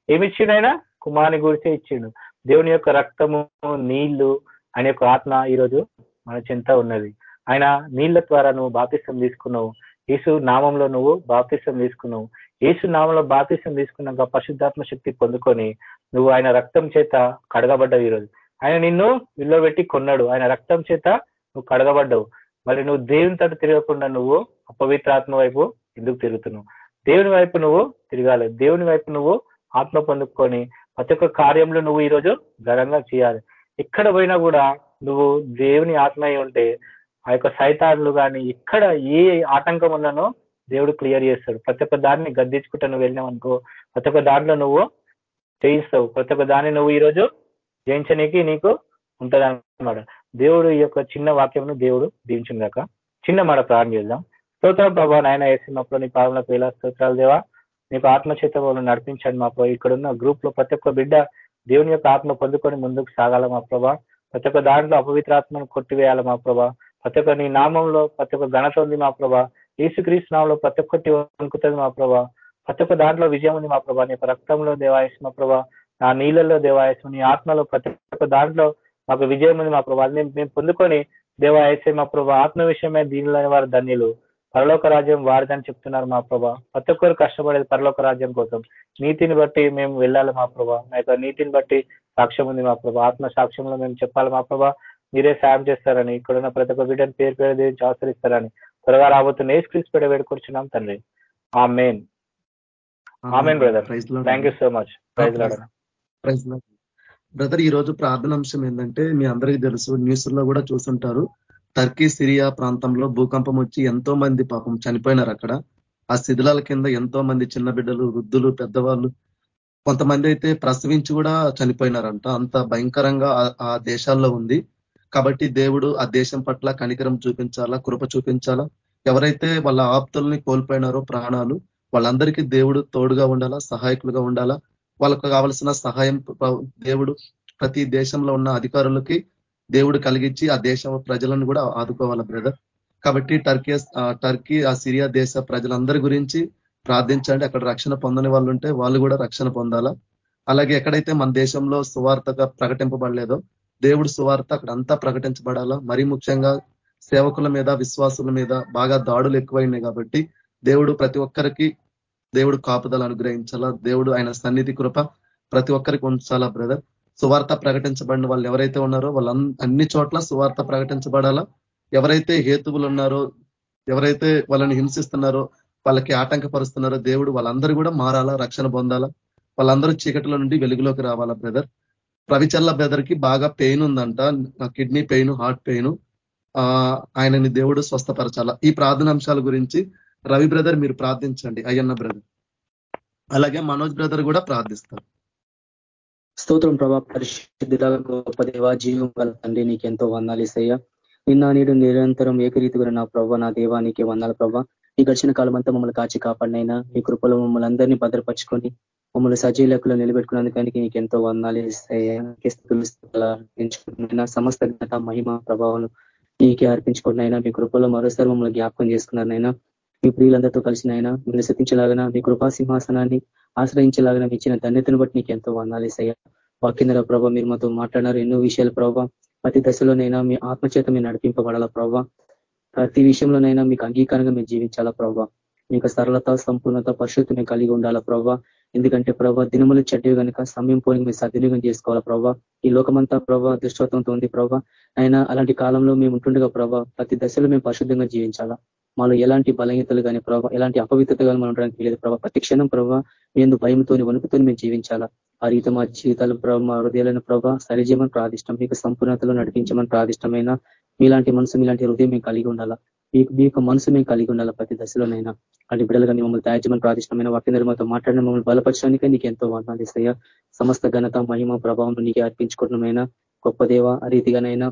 ఏమి ఇచ్చిండు ఆయన? కుమారుని గురించి ఇచ్చిండు. దేవుని యొక్క రక్తము నీళ్ళు ఆయన యొక్క ఆత్మ ఈరోజు మన చింత ఉన్నది. ఆయన నీళ్ళ ద్వారా నువ్వు బాప్తిష్టం తీసుకున్నావు. యేసు నామంలో నువ్వు బాప్తిష్టం తీసుకున్నావు. యేసు నామంలో బాప్తిష్టం తీసుకున్నాక పరిశుద్ధాత్మ శక్తి పొందుకొని నువ్వు ఆయన రక్తం చేత కడగబడ్డావు ఈరోజు. ఆయన నిన్ను విల్లో పెట్టి కొన్నాడు. ఆయన రక్తం చేత నువ్వు కడగబడ్డావు. మరి నువ్వు దేవుని తట తిరగకుండా నువ్వు అపవిత్రాత్మ వైపు ఎందుకు తిరుగుతున్నావు? దేవుని వైపు నువ్వు తిరగాలి. దేవుని వైపు నువ్వు ఆత్మ పొందుకొని ప్రతి ఒక్క కార్యంలో నువ్వు ఈరోజు ఘనంగా చేయాలి. ఎక్కడ పోయినా కూడా నువ్వు దేవుని ఆత్మ అయి ఉంటే ఆ యొక్క సైతాన్లు కానీ ఎక్కడ ఏ ఆటంకం ఉన్ననో దేవుడు క్లియర్ చేస్తాడు. ప్రతి ఒక్క దాన్ని గద్దించుకుంటా నువ్వు వెళ్ళినావు అనుకో ప్రతి ఒక్క దాంట్లో నువ్వు చేయిస్తావు ప్రతి ఒక్క దాన్ని నువ్వు ఈరోజు జయించనీకి నీకు ఉంటది అన్నమాట దేవుడు ఈ యొక్క చిన్న వాక్యంను దేవుడు దీవించుగాక చిన్న మాట ప్రారంభం చేద్దాం. స్తోత్ర ప్రభా నాయన వేసినప్పుడు నీ పాలనకు వేలా స్తోత్రాలు దేవా. నీకు ఆత్మచేత వాళ్ళు నడిపించండి మా ప్రభావ ఇక్కడ ఉన్న గ్రూప్లో ప్రతి ఒక్క బిడ్డ దేవుని యొక్క ఆత్మ పొందుకొని ముందుకు సాగాల మా ప్రభా. ప్రతి ఒక్క దాంట్లో అపవిత్రాత్మను కొట్టివేయాలి మా ప్రభా. ప్రతి ఒక్క నీ నామంలో ప్రతి ఒక్క ఘనత ఉంది మా ప్రభా. ఈసుక్రీస్తు నామంలో ప్రతి ఒక్కటి వణుకుతుంది మా ప్రభా. ప్రతి ఒక్క దాంట్లో విజయం ఉంది మా ప్రభా. నీ రక్తంలో దేవాయసం మా ప్రభా. నా నీళ్ళల్లో దేవాయసం నీ ఆత్మలో ప్రతి ఒక్క దాంట్లో మాకు విజయం ఉంది మా ప్రభా. అది మేము మేము పొందుకొని దేవాయసే మా ప్రభా ఆత్మ విషయమే దీనిలోని వారు ధన్యులు. పరలోక రాజ్యం వారిదని చెప్తున్నారు మా ప్రభా. ప్రతి ఒక్కరు కష్టపడేది పరలోక రాజ్యం కోసం. నీతిని బట్టి మేము వెళ్ళాలి మా ప్రభా. మా యొక్క నీతిని బట్టి సాక్ష్యం ఉంది మా ప్రభా. ఆత్మ సాక్ష్యంలో మేము చెప్పాలి మా ప్రభా. మీరే సాయం చేస్తారని ఇక్కడున్న ప్రతి ఒక్క బిడ్డను పేరు పేరు దీవించి ఆచరిస్తారని త్వరగా రాబోతున్న ఏ స్క్రీన్స్ పెడ వేడుకొచ్చున్నాం తండ్రి. Amen amen brother. Thank you so much. Praise లాడన brother ఈ రోజు ప్రార్థన అంశం ఏంటంటే మీ అందరికీ తెలుసు న్యూస్లో కూడా చూస్తుంటారు టర్కీ సిరియా ప్రాంతంలో భూకంపం వచ్చి ఎంతో మంది పాపం చనిపోయినారు అక్కడ. ఆ శిథిలాల కింద ఎంతో మంది చిన్న బిడ్డలు వృద్ధులు పెద్దవాళ్ళు కొంతమంది అయితే ప్రసవించి కూడా చనిపోయినారంట. అంత భయంకరంగా ఆ దేశాల్లో ఉంది. కాబట్టి దేవుడు ఆ దేశం పట్ల కనికరం చూపించాలా కృప చూపించాలా? ఎవరైతే వాళ్ళ ఆప్తుల్ని కోల్పోయినారో ప్రాణాలు వాళ్ళందరికీ దేవుడు తోడుగా ఉండాలా సహాయకులుగా ఉండాలా? వాళ్ళకు కావలసిన సహాయం దేవుడు ప్రతి దేశంలో ఉన్న అధికారులకి దేవుడు కలిగించి ఆ దేశ ప్రజలను కూడా ఆదుకోవాలి బ్రదర్? కాబట్టి టర్కీ టర్కీ ఆ సిరియా దేశ ప్రజలందరి గురించి ప్రార్థించండి. అక్కడ రక్షణ పొందని వాళ్ళు ఉంటే వాళ్ళు కూడా రక్షణ పొందాలా? అలాగే ఎక్కడైతే మన దేశంలో సువార్తగా ప్రకటింపబడలేదో దేవుడు సువార్త అక్కడ అంతా ప్రకటించబడాలా? మరీ ముఖ్యంగా సేవకుల మీద విశ్వాసుల మీద బాగా దాడులు ఎక్కువైనాయి కాబట్టి దేవుడు ప్రతి ఒక్కరికి దేవుడు కాపుదలు అనుగ్రహించాలా? దేవుడు ఆయన సన్నిధి కృప ప్రతి ఒక్కరికి ఉంచాలా బ్రదర్ సువార్త ప్రకటించబడిన వాళ్ళు ఎవరైతే ఉన్నారో వాళ్ళ అన్ని చోట్ల సువార్త ప్రకటించబడాలా? ఎవరైతే హేతువులు ఉన్నారో ఎవరైతే వాళ్ళని హింసిస్తున్నారో వాళ్ళకి ఆటంకపరుస్తున్నారో దేవుడు వాళ్ళందరూ కూడా మారాలా రక్షణ పొందాలా? వాళ్ళందరూ చీకటిలో నుండి వెలుగులోకి రావాలా బ్రదర్ రవిచల్ల బ్రదర్కి బాగా పెయిన్ ఉందంట కిడ్నీ పెయిన్ హార్ట్ పెయిన్. ఆయనని దేవుడు స్వస్థపరచాల? ఈ ప్రార్థనాంశాల గురించి రవి బ్రదర్ మీరు ప్రార్థించండి అయ్యన్న బ్రదర్. అలాగే మనోజ్ బ్రదర్ కూడా ప్రార్థిస్తారు. స్తోత్రం ప్రభా పరిశుద్ధిగా గొప్ప దేవ జీవం గల తండ్రి నీకెంతో వందాలు ఇసయ్యా నిన్న నీడు నిరంతరం ఏకరీతిగా నా ప్రభా నా దేవానికి వందాలు ప్రభా. ఈ గడిచిన కాలం అంతా మమ్మల్ని కాచి కాపాడినైనా మీ కృపలో మమ్మల్ని అందరినీ భద్రపరుచుకొని మమ్మల్ని సజీలకులు నిలబెట్టుకున్నందుకని నీకు ఎంతో వందాలు ఇస్తాయినా సమస్త ఘనత మహిమ ప్రభావం నీకే అర్పించుకున్నైనా మీ కృపలో మరోసారి మమ్మల్ని జ్ఞాపకం చేసుకున్నారనైనా మీ ప్రియులందరితో కలిసినైనా మిమ్మల్ని శతించలాగన మీ కృపా సింహాసనాన్ని ఆశ్రయించలాగన ఇచ్చిన ధన్యతను బట్టి నీకు ఎంతో వందాలేసయ్యా వాక్యంధ్ర ప్రభావ మీరు మాతో మాట్లాడినారు ఎన్నో విషయాలు ప్రభావ ప్రతి దశలోనైనా మీ ఆత్మచేత మీరు నడిపింపబడాలా ప్రభావ ప్రతి విషయంలోనైనా మీకు అంగీకారంగా మీరు జీవించాలా ప్రభావ మీకు సరళత సంపూర్ణత పరిశుద్ధి మేము కలిగి ఉండాలా ప్రభావ ఎందుకంటే ప్రభావ దినములు చెడ్డవి కనుక సమయం పోయి మీరు సద్వినియోగం చేసుకోవాలా ప్రభావ ఈ లోకమంతా ప్రభావ దృష్టత్వంతో ఉంది ప్రభావ అయినా అలాంటి కాలంలో మేము ఉంటుండగా ప్రభావ ప్రతి దశలో మేము పరిశుద్ధంగా జీవించాలా. మాలో ఎలాంటి బలహీతలు కానీ ప్రభావ ఎలాంటి అపవిత్రత కానీ మనం ఉండడానికి లేదు ప్రభావ ప్రతి క్షణం ప్రభావ మేము భయంతో వణుకుతో మేము జీవించాలా? ఆ రీతి మా జీవితాలు ప్రభావ మా హృదయాలను ప్రభావ సరిజీవమని ప్రాదిష్టం మీకు సంపూర్ణతలో నడిపించమని ప్రాదిష్టమైన మీలాంటి మనసు మీలాంటి హృదయం మేము కలిగి ఉండాలా? మీకు మీ యొక్క మనసు మేము కలిగి ఉండాలా ప్రతి దశలోనైనా? అలాంటి బిడ్డలుగా మమ్మల్ని తయాజమని ప్రాదిష్టమైన వాక్య నిర్మాతో మాట్లాడిన మమ్మల్ని బలపరచడానికి నీకు ఎంతో వందాలు సమస్త ఘనత మహిమ ప్రభావం నీకే అర్పించుకోవడమైనా గొప్ప దేవ ఆ రీతిగానైనా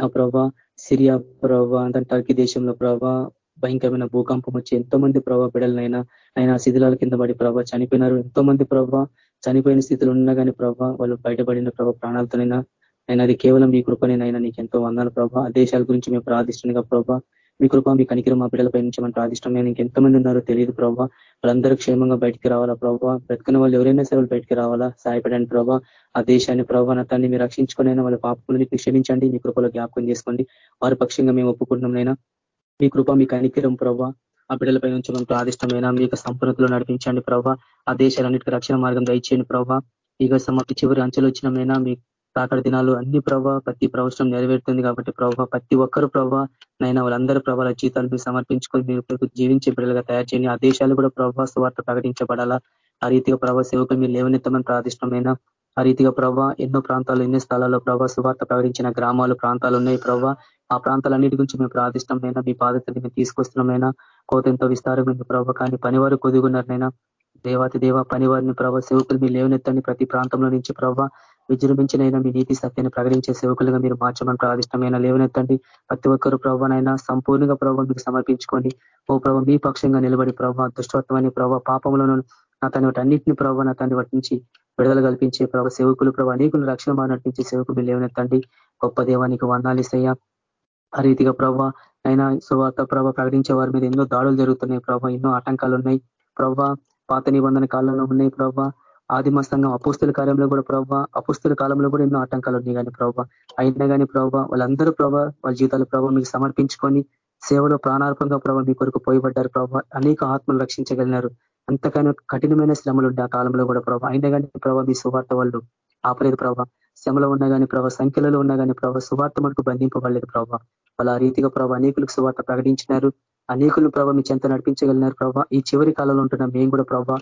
ఆ ప్రభా సిరియా ప్రభా అంత టర్కీ దేశంలో ప్రభా భయంకరమైన భూకంపం వచ్చి ఎంతో మంది ప్రభా బిడలనైనా ఆయన శిథిలాల కింద పడి ప్రభా చనిపోయినారు. ఎంతో మంది ప్రభావ చనిపోయిన స్థితిలో ఉన్నా కానీ ప్రభా వాళ్ళు బయటపడిన ప్రభా ప్రాణాలతోనైనా ఆయన అది కేవలం మీ కృపనేనైనా నీకు ఎంతో వందాలు ప్రభా. ఆ దేశాల గురించి మేము ప్రార్థిస్తుండగా ప్రభా మీ కృప మీ కనికిరం మా బిడ్డలపై నుంచి మనం ప్రార్థిష్టం నేను ఇంకెంతమంది ఉన్నారో తెలియదు ప్రభావ వాళ్ళందరూ క్షేమంగా బయటికి రావాలా ప్రభావ బ్రతుకున్న వాళ్ళు ఎవరైనా సరే బయటికి రావాలా? సహాయపడండి ప్రభావ ఆ దేశాన్ని ప్రభావ తన్ని మీరు రక్షించుకునైనా? వాళ్ళ పాపకులని క్షమించండి. మీ కృపలో జ్ఞాపకం చేసుకోండి. వారి పక్షంగా మేము ఒప్పుకుంటున్నామైనా మీ కృప మీ కనికిరం ప్రభావ ఆ బిడ్డలపై నుంచి మనం ప్రాదిష్టమైన మీకు సంపూర్ణతలో నడిపించండి ప్రభావ ఆ దేశాలన్నిటికీ రక్షణ మార్గం దయచేయండి ప్రభావ ఇక సమాప్తి చివరి అంచెలు వచ్చినమైనా మీ రాకడ దినాలు అన్ని ప్రభావ ప్రతి ప్రవచనం నెరవేరుతుంది కాబట్టి ప్రభావ ప్రతి ఒక్కరు ప్రభావ నైనా వాళ్ళందరూ ప్రభావ జీతాలు మీరు సమర్పించుకొని మీరు జీవించే బిడ్డలుగా తయారు చేయండి. ఆ దేశాలు కూడా ప్రభావ స్వార్థ ప్రకటించబడాలా. ఆ రీతిగా ప్రభావ సేవకులు మీరు లేవనెత్తమని ప్రార్థిష్టమైన ఆ రీతిగా ప్రభావ ఎన్నో ప్రాంతాలు ఎన్నో స్థలాల్లో ప్రభావ సువార్త ప్రకటించిన గ్రామాలు ప్రాంతాలు ఉన్నాయి ప్రభావ ఆ ప్రాంతాలన్నిటి గురించి మేము ప్రాదిష్టమైనా మీ బాధ్యతని మేము తీసుకొస్తున్నామైనా కోత ఎంతో విస్తారమైన ప్రభావ కానీ పనివారు కొదుగున్నారనైనా దేవాతి దేవ పనివారిని ప్రభావ సేవకులు మీరు లేవనెత్తండి. ప్రతి ప్రాంతంలో నుంచి ప్రభావ విజృంభించినైనా మీ నీతి సత్యాన్ని ప్రకటించే సేవకులుగా మీరు మార్చమని ప్రాదిష్టమైన లేవనెత్తండి. ప్రతి ఒక్కరు ప్రభావనైనా సంపూర్ణంగా ప్రభావ మీకు సమర్పించుకోండి. ఓ ప్రభావ మీ పక్షంగా నిలబడి ప్రభావ దుష్టత్వాన్ని ప్రభావ పాపంలోను నా తన అన్నింటిని ప్రభావ నా తన వాటి నుంచి విడుదల కల్పించే ప్రభావ సేవకులు ప్రభావ అనేకులు రక్షణ నడిపించే సేవకులు లేవనెత్తండి. గొప్ప దేవానికి వందాలిసయ్యా ఆ రీతిగా ప్రభావ అయినా సువార్త ప్రభావ ప్రకటించే వారి మీద ఎన్నో దాడులు జరుగుతున్నాయి ప్రభావ ఎన్నో ఆటంకాలు ఉన్నాయి. ప్రభావ పాత నిబంధన కాలంలో ఉన్నాయి ప్రభావ ఆదిమ సంఘం అపుస్తుల కార్యంలో కూడా ప్రభావ అపుస్తుల కాలంలో కూడా ఎన్నో ఆటంకాలు ఉన్నాయి కానీ ప్రభావ అయినా కానీ ప్రభావ వాళ్ళందరూ ప్రభావ వాళ్ళ జీవితాల ప్రభావ మీకు సమర్పించుకొని సేవలో ప్రాణార్పంగా ప్రభావ మీ కొరకు పోయబడ్డారు ప్రభావ అనేక ఆత్మలు రక్షించగలిగినారు. అంతకైనా కఠినమైన శ్రమలు ఉండే ఆ కాలంలో కూడా ప్రభావ అయినా కానీ ప్రభావ మీ సువార్త వాళ్ళు ఆపలేదు ప్రభావ శ్రమలో ఉన్నా కానీ ప్రభావ సంఖ్యలలో ఉన్నా కానీ ప్రభావ సువార్త మనకు బంధింపబడలేదు ప్రభావ వాళ్ళ రీతిగా ప్రభావ అనేకులకు సువార్త ప్రకటించినారు. అనేకులు ప్రభావ మీ చెంత నడిపించగలిగినారు ప్రభావ ఈ చివరి కాలంలో ఉంటున్న మేము కూడా ప్రభావ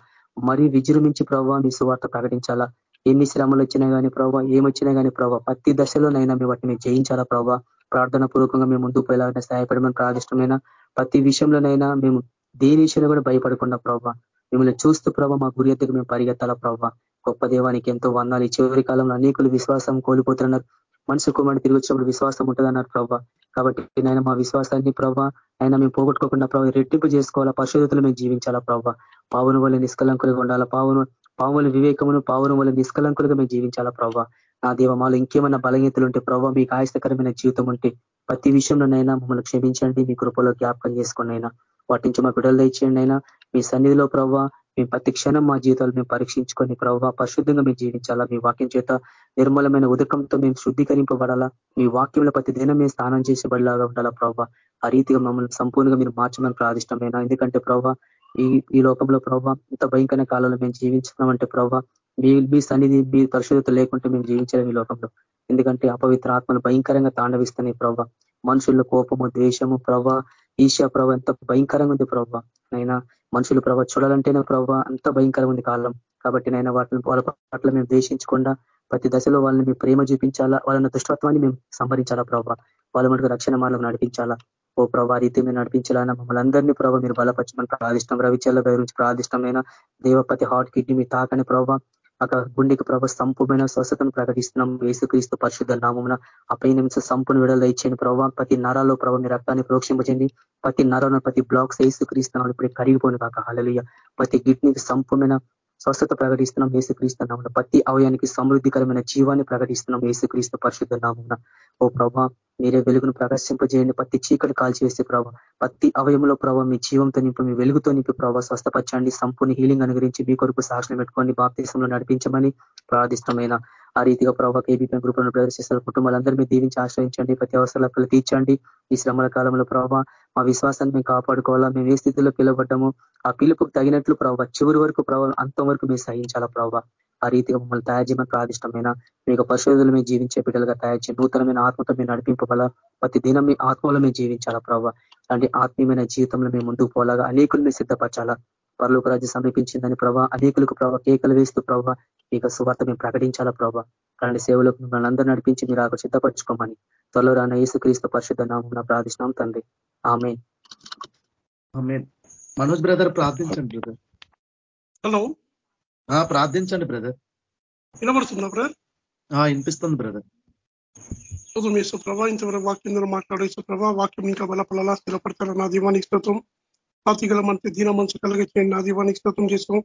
మరీ విజృంభించి ప్రభావ మీ సువార్త ప్రకటించాలా? ఎన్ని శ్రమలు వచ్చినా కానీ ప్రభావ ఏమొచ్చినా కానీ ప్రభావ ప్రతి దశలోనైనా మేము వాటిని జయించాలా ప్రభావ? ప్రార్థన పూర్వకంగా మేము ముందుకు పోయేలాగా సహాయపడమని ప్రార్థిష్టమైన ప్రతి విషయంలోనైనా మేము దేని విషయంలో కూడా భయపడకుండా ప్రభావ మిమ్మల్ని చూస్తూ ప్రభావ మా గురి ఎద్దకు మేము పరిగెత్తాలా ప్రభావ? గొప్ప దేవానికి ఎంతో వందాలు ఈ చివరి కాలంలో అనేకులు విశ్వాసం కోల్పోతున్నారు. మనసు కుమారుడు తిరిగి వచ్చినప్పుడు విశ్వాసం ఉంటుందన్నారు ప్రభావ కాబట్టి నేను మా విశ్వాసాన్ని ప్రభావ ఆయన మేము పోగొట్టుకోకుండా ప్రభావ రెట్టింపు చేసుకోవాలా పరిశోధతలు మేము జీవించాలా ప్రభావ పావును వల్ల నిష్కలంకులుగా ఉండాలా పావును పావుల వివేకమును పావును వల్ల నిష్కలంకులుగా మేము జీవించాలా ప్రభావ నా దేవ మాలో ఇంకేమైనా బలహీతలు ఉంటే ప్రభావ మీకు ఆయాస్తకరమైన జీవితం ఉంటే ప్రతి విషయంలోనైనా మమ్మల్ని క్షమించండి మీ కృపలో జ్ఞాపకం చేసుకుని అయినా వాటి నుంచి మా బిడ్డలు తెచ్చేయండి అయినా మీ సన్నిధిలో ప్రభావ మేము ప్రతి క్షణం మా జీవితాలు మేము పరీక్షించుకొని ప్రభావ పరిశుద్ధంగా మేము జీవించాలా? మీ వాక్యం చేత నిర్మలమైన ఉదకంతో మేము శుద్ధీకరింపబడాలా? మీ వాక్యంలో ప్రతి దినం మేము స్నానం చేసేబడిలాగా ఉండాలా ప్రభావ ఆ రీతిగా మమ్మల్ని సంపూర్ణంగా మీరు మార్చమని ప్రాదిష్టమైన ఎందుకంటే ప్రభావ ఈ ఈ లోకంలో ప్రభావ ఇంత భయంకర కాలంలో మేము జీవించున్నామంటే ప్రభావ మీ మీ సన్నిధి మీ పరిశుద్ధత లేకుంటే మేము జీవించలేము ఈ లోకంలో. ఎందుకంటే అపవిత్ర ఆత్మలు భయంకరంగా తాండవిస్తున్నాయి ప్రభావ మనుషుల్లో కోపము ద్వేషము ప్రభావ ఈషియా ప్రభ ఎంత భయంకరంగా ఉంది ప్రభావ నైనా మనుషులు ప్రభావ చూడాలంటేనే ప్రభావ అంత భయంకరంగా ఉంది కాలం. కాబట్టి నైనా వాటిని వాళ్ళ పట్ల మేము దేశించకుండా ప్రతి దశలో వాళ్ళని మేము ప్రేమ చూపించాలా వాళ్ళని దుష్టత్వాన్ని మేము సంహరించాలా ప్రభావ వాళ్ళ మటుకు రక్షణ మార్గం నడిపించాలా. ఓ ప్రభా రీతి మీరు నడిపించాలన్నా మమ్మల్ని అందరినీ ప్రభావ మీరు బలపరచమని ప్రార్థిష్టం రవిచల్ల గురించి ప్రార్థిష్టమైన దేవపతి హార్ట్ కిడ్నీ మీరు తాకని ప్రభావ అక్కడ గుండెకి ప్రభావ సంపూర్ణమైన స్వస్థతను ప్రకటిస్తున్నాం. ఏసుక్రీస్తు పరిశుద్ధ నామమున అపై నిమిషం సంపూర్ణ విడుదల ఇచ్చేయండి ప్రభావ ప్రతి నరాల్లో ప్రభావ మీ రక్తాన్ని ప్రోక్షింపచేయండి ప్రతి నరలో ప్రతి బ్లాక్స్ వేసుక్రీస్తున్నాం ఇప్పుడు కరిగిపోను కాక హలలియ ప్రతి గిడ్నీకి సంపూర్ణమైన స్వస్థత ప్రకటిస్తున్నాం ఏసుక్రీస్తున్నాం ప్రతి అవయానికి సమృద్ధికరమైన జీవాన్ని ప్రకటిస్తున్నాం ఏసుక్రీస్తు పరిశుద్ధ నామున ఓ ప్రభా మీరే వెలుగును ప్రకాశింపజేయండి. ప్రతి చీకటి కాల్చివేసే ప్రభావ ప్రతి అవయంలో ప్రభావ మీ జీవంతో నింపు మీ వెలుగుతో నింపి ప్రభావ స్వస్థపరచండి. సంపూర్ణ హీలింగ్ అనుగురించి మీ కొరకు సాక్షులు పెట్టుకోండి బాప్తీసంలో నడిపించమని ప్రార్థిష్టమైన ఆ రీతిగా ప్రభావ కేబీపీ గ్రూపులను ప్రదర్శిస్తారు. కుటుంబాలందరూ మీరు దీవించి ఆశ్రయించండి. ప్రతి అవసరాలు తీర్చండి. ఈ శ్రమల కాలంలో ప్రభావ మా విశ్వాసాన్ని మేము కాపాడుకోవాలా? మేము ఏ స్థితిలో పిలువబడ్డము ఆ పిలుపుకు తగినట్లు ప్రభావ చివరి వరకు ప్రభావం అంతం వరకు మీరు సహించాలా ప్రభావ ఆ రీతిగా మమ్మల్ని తయారు చేయమని ప్రాదిష్టమైన మీకు పరిశోధనలు మేము జీవించే బిడ్డలుగా తయారు చేయ నూతనమైన ఆత్మతో మేము నడిపింపబల ప్రతి దినం మీ ఆత్మలో మేము జీవించాలా ప్రభావ అలాంటి ఆత్మీయమైన జీవితంలో మేము ముందుకు పోలాగా. అనేకులు మేము సిద్ధపరచాలా? పర్లోక రాజ్యం సమీపించిందని ప్రభావ అనేకులకు ప్రభావ కేకలు వేస్తూ ప్రభావ మీకు సువార్త మేము ప్రకటించాలా ప్రభావ అలాంటి సేవలకు మిమ్మల్ని అందరూ నడిపించి మీరు ఆకు సిద్ధపరచుకోమని. త్వరలో రాన్న యేసుక్రీస్తు పరిశుద్ధ నామం ప్రార్థిస్తున్నాం తండ్రి. ఆమె మనోజ్ బ్రదర్ ప్రార్థించండి బ్రదర్. హలో. ప్రార్థించండి బ్రదర్. వినబడుతుందా బ్రదర్? వినిపిస్తుంది బ్రదర్. ప్రభా ఇంతవరకు వాక్యం ద్వారా మాట్లాడేసు ప్రభా వాక్యం ఇంకా బలపడలా స్థిరపడతారు? నా దీవానికి స్తోత్రం. పాతికల మంచి దీన మనసు కలిగించండి నా దీవానికి స్తోత్రం చేసాం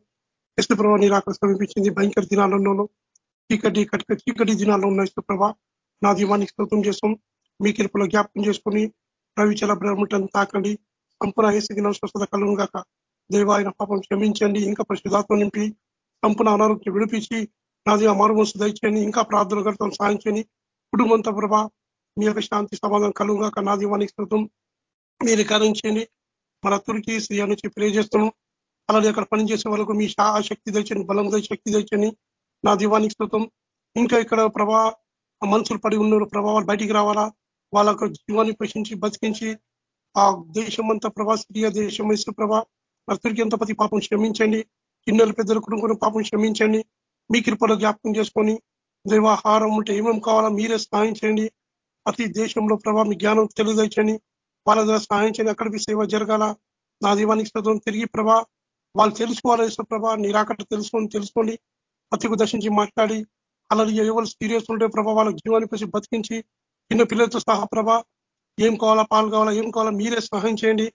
ఇష్ట ప్రభా నీ రాక సమీపించింది భయంకర దినాలలో చీకటి కటిక చీకటి దినాల్లో ఉన్న ఇష్ట ప్రభా. నా దీవానికి స్తోత్రం చేసాం మీ కిరుపులో జ్ఞాపకం చేసుకుని రవిచల బ్రహ్మటను తాకండి. సంపూర్ణ ఏసుకి స్వస్థత కలుగు గాక. దేవాయన పాపం క్షమించండి. ఇంకా పరిశుధాత్మ నింపి సంపూర్ణ అనారోగ్యం విడిపించి నాది మారుమోసు దయచేయండి. ఇంకా ప్రార్థన కడతాం సాధించండి కుటుంబంతో ప్రభా మీ యొక్క శాంతి సమాధానం కలుగుగాక నా దీవానికి స్థుతం మీరు కరించండి మన తురికి శ్రీయా నుంచి ప్రేజేస్తున్నాం అలాగే అక్కడ పనిచేసే వాళ్ళకు మీ శక్తి తెచ్చని బలం శక్తి తెచ్చని నా దీవానికి స్థుతం ఇంకా ఇక్కడ ప్రభా మనుషులు పడి ఉన్నారు. ప్రభావాలు బయటికి రావాలా? వాళ్ళకు జీవాన్ని పోషించి బతికించి ఆ దేశం అంతా ప్రభా స్త్రీయ దేశం వేసే ప్రభా భక్తుడికి ఎంత ప్రతి పాపం క్షమించండి. చిన్నలు పెద్దలు కుటుంబం పాపం క్షమించండి. మీ కృపలో జ్ఞాపకం చేసుకొని దైవాహారం ఉంటే ఏమేమి కావాలో మీరే సహాయం చేయండి. ప్రతి దేశంలో ప్రభా మీ జ్ఞానం తెలియదండి వాళ్ళ ద్వారా సహాయం చేయండి అక్కడికి సేవ జరగాల. నా దీవానికి స్తోత్రం. తిరిగి ప్రభా వాళ్ళు తెలుసుకోవాలి ప్రభా నిరాకట తెలుసుకొని తెలుసుకోండి ప్రతికు దర్శించి మాట్లాడి. అలాగే ఎవరు సీరియస్ ఉంటే ప్రభా వాళ్ళ జీవాన్ని పసి బతికించి చిన్న పిల్లలతో సహా ప్రభా ఏం కావాలా పాలు కావాలా ఏం కావాలా మీరే సహాయం చేయండి.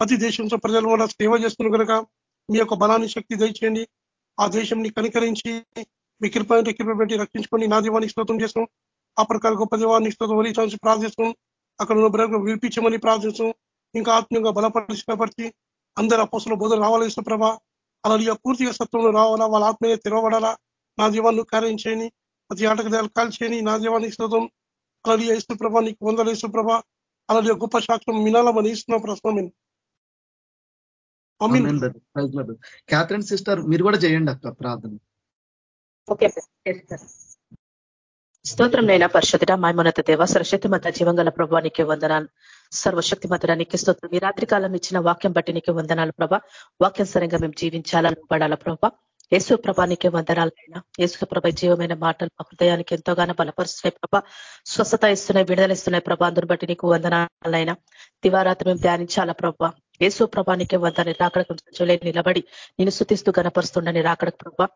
ప్రతి దేశంతో ప్రజలు కూడా సేవ చేస్తున్న కనుక మీ యొక్క బలాన్ని శక్తి దయచేయండి. ఆ దేశంని కనికరించి మీ కృప కృప పెట్టి రక్షించుకొని నా దీవానికి స్తోత్రం చేస్తాం ఆ ప్రకారం గొప్ప దీవాన్ని స్తోత్రం వరించాల్సి ప్రార్థిస్తాం అక్కడ ఉన్న బ్రహ్మ విడిపించమని ప్రార్థిస్తాం ఇంకా ఆత్మీయంగా బలపరిచి అందరు అపోసల బోధన రావాలి ప్రభ. అలా పూర్తిగా సత్వంలో రావాలా? వాళ్ళ ఆత్మీయ తెరవబడాలా? నా జీవాన్ని కార్యం చేయని ప్రతి ఆటకదాలు కాల్చేయని నా జీవానికి స్తోత్రం అలా ఇస్తు ప్రభా నీకు వందలు ఇస్తు ప్రభా. అలా గొప్ప సాక్ష్యం మినాలమని ఇస్తున్నాం ప్రశ్న క్యాథరిన్ సిస్టర్ మీరు కూడా చేయండి అక్క ప్రార్థన. ఓకే స్తోత్రం నైనా పరిషత్తుడ మాయమోన్నత దేవ సరశక్తి మత జీవంగల ప్రభానికి వందనాలు. సర్వశక్తి మతుడానికి స్తోత్రం. ఈ రాత్రి కాలం ఇచ్చిన వాక్యం బట్టి నీకు వందనాలు ప్రభా. వాక్యం సరిగా మేము జీవించాలని పడాల ప్రభా. యేసు ప్రభానికి వందనాలైనా యేసు ప్రభ జీవమైన మాటలు మా హృదయానికి ఎంతోగానో బలపరుస్తున్నాయి ప్రభా. స్వస్థత ఇస్తున్నాయి విడుదల ఇస్తున్నాయి ప్రభా. అందుని బట్టి నీకు వందనాలైనా దివారాత్రి మేము ధ్యానించాలా ప్రభా. యేసు ప్రభానికి వందని రాకడకు నిలబడి నేను శుతిస్తూ గనపరుస్తుండని రాకడకు ప్రభా.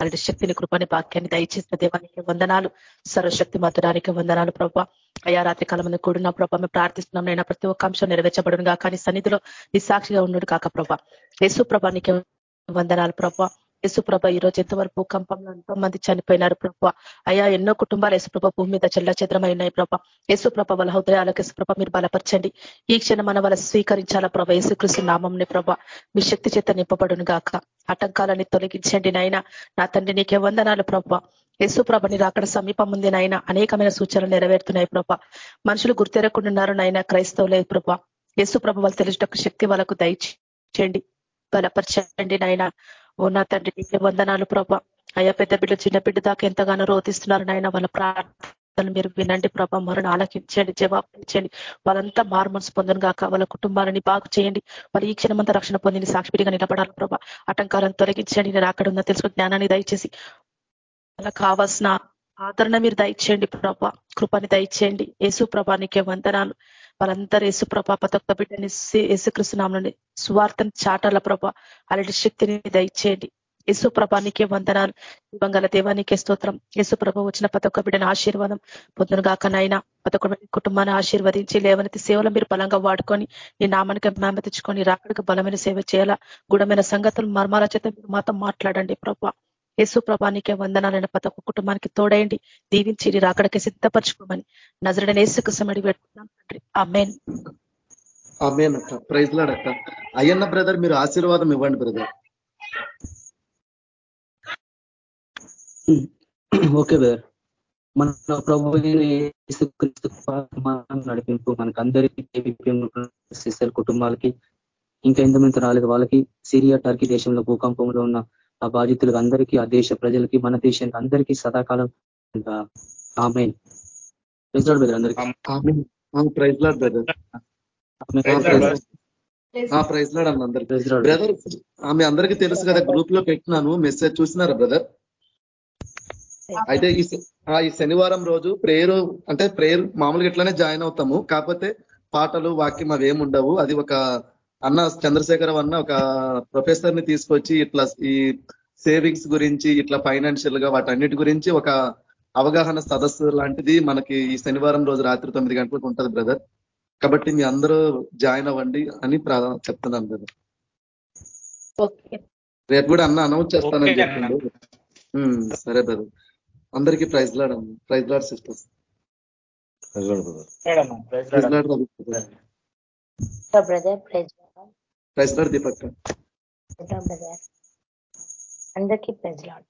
అలాంటి శక్తిని కృపని వాక్యాన్ని దయచేసిన దేవానికి వందనాలు. సర్వశక్తి మతడానికి వందనాలు ప్రభావ అయా రాత్రి కాలం కూడిన ప్రభావ మేము ప్రార్థిస్తున్నాం. నైనా ప్రతి ఒక్క అంశం నెరవేర్చబడును కానీ సన్నిధిలో నిస్సాక్షిగా ఉండడు ఉన్నాడు కాక ప్రభా. యేసు ప్రభానికి వందనాలు ప్రభా. యేసుప్రభ ఈ రోజు ఎంతవరకు భూకంపంలో ఎంతో మంది చనిపోయినారు ప్రభ. అయ్యా ఎన్నో కుటుంబాలు యేసుప్రభ భూమి మీద చెల్ల చెద్రమై ఉన్నాయి ప్రభ. యేసుప్రభ వాళ్ళ హృదయాలకు యేసుప్రభ మీరు బలపరచండి. ఈ క్షణం మన వాళ్ళ స్వీకరించాలా ప్రభ? యేసుకృష్ణ నామంని ప్రభ. మీ శక్తి చేత నింపబడును గాక. ఆటంకాలని తొలగించండి నాయన. నా తండ్రి నీకే వందనాలు ప్రభ. యేసుప్రభ నీరు అక్కడ సమీపం ఉంది నాయన. అనేకమైన సూచనలు నెరవేరుతున్నాయి ప్రభ. మనుషులు గుర్తెరకుండున్నారు నాయన. క్రైస్తవులే ప్రభ. యేసుప్రభ వాళ్ళు తెలిసిన శక్తి వాళ్ళకు దయచేయండి. బలపరచండి నాయన. ఓ నా తండ్రి వందనాలు ప్రభ. అయ్యా పెద్ద బిడ్డ చిన్న బిడ్డ దాకా ఎంతగానో రోధిస్తున్నారు నాయన. వాళ్ళ ప్రార్థనలు మీరు వినండి ప్రభా. మరణ ఆలకించండి జవాబు ఇచ్చండి వాళ్ళంతా మారు పొందను గాక. వాళ్ళ కుటుంబాలని బాగు చేయండి. వాళ్ళు ఈ క్షణమంతా రక్షణ పొందిని సాక్షిగా నిలబడాలి ప్రభా. ఆటంకాలను తొలగించండి. నేను అక్కడ ఉన్న తెలుసుకుని జ్ఞానాన్ని దయచేసి వాళ్ళకి కావాల్సిన ఆదరణ మీరు దయచేయండి ప్రభా. కృపని దయచేయండి. యేసు ప్రభానికే వందనాలు. వాళ్ళందరూ యేసు ప్రభా పతొక్క బిడ్డని యేసుకృష్ణనామని సువార్తను చాటాల ప్రభా అలాంటి శక్తిని దయచేయండి. యేసు ప్రభానికే వందనాలు. దివంగల దేవానికే స్తోత్రం. యేసు ప్రభ వచ్చిన పతొక్క బిడ్డని ఆశీర్వాదం పొందును కాకనైనా ప్రతి కుటుంబాన్ని ఆశీర్వదించి లేవనైతే సేవలు మీరు బలంగా వాడుకొని ఈ నామానికి మేమ తెచ్చుకొని రాకడికి బలమైన సేవ చేయాలా? గుడమైన సంగతులు మర్మాల చేత మీరు మాతో మాట్లాడండి ప్రభా. యేసు ప్రభానికే వందనాలైన ప్రతి ఒక్క కుటుంబానికి తోడయండి దీవించి రాకడికి సిద్ధపరచుకోమని నజరడని యేసుకు సమడి పెట్టుకున్నాం తండ్రి అమ్మేన్ అక్క. ప్రైజ్ లాడక్క అయ్యన్న బ్రదర్ మీరు ఆశీర్వాదం ఇవ్వండి బ్రదర్. Okay brother. మన ప్రభు నడిపింపు మనకు అందరికీ సిస్టర్ కుటుంబాలకి ఇంకా ఎంతమంది రాలేదు వాళ్ళకి సిరియా టర్కీ దేశంలో భూకంపంలో ఉన్న ఆ బాధితులకు అందరికీ ఆ దేశ ప్రజలకి మన దేశానికి అందరికీ సదాకాలం ఆమె బ్రదర్ అందరికీ. Praise lord brother. Praise lord అన్న అందరికి. బ్రదర్ ఆమె అందరికీ తెలుసు కదా గ్రూప్లో పెట్టినాను మెసేజ్ చూసినారా బ్రదర్? అయితే ఈ శనివారం రోజు ప్రేయర్ అంటే ప్రేయర్ మామూలుగా ఇట్లానే జాయిన్ అవుతాము. కాకపోతే పాటలు వాక్యం అవి ఉండవు. అది ఒక అన్న చంద్రశేఖరం అన్న ఒక ప్రొఫెసర్ని తీసుకొచ్చి ఇట్లా ఈ సేవింగ్స్ గురించి ఇట్లా ఫైనాన్షియల్గా వాటన్నిటి గురించి ఒక అవగాహన సదస్సు లాంటిది మనకి ఈ శనివారం రోజు రాత్రి తొమ్మిది గంటలకు ఉంటది బ్రదర్ కాబట్టి మీ అందరూ జాయిన్ అవ్వండి అని చెప్తున్నాను బ్రదర్ రేపు కూడా అన్న అనౌన్స్ చేస్తానని చెప్పిండు. సరే బ్రదర్ అందరికీ praise lord praise lord sisters praise lord praise lord. Deepak అందరికీ ప్రైజ్ లాడ్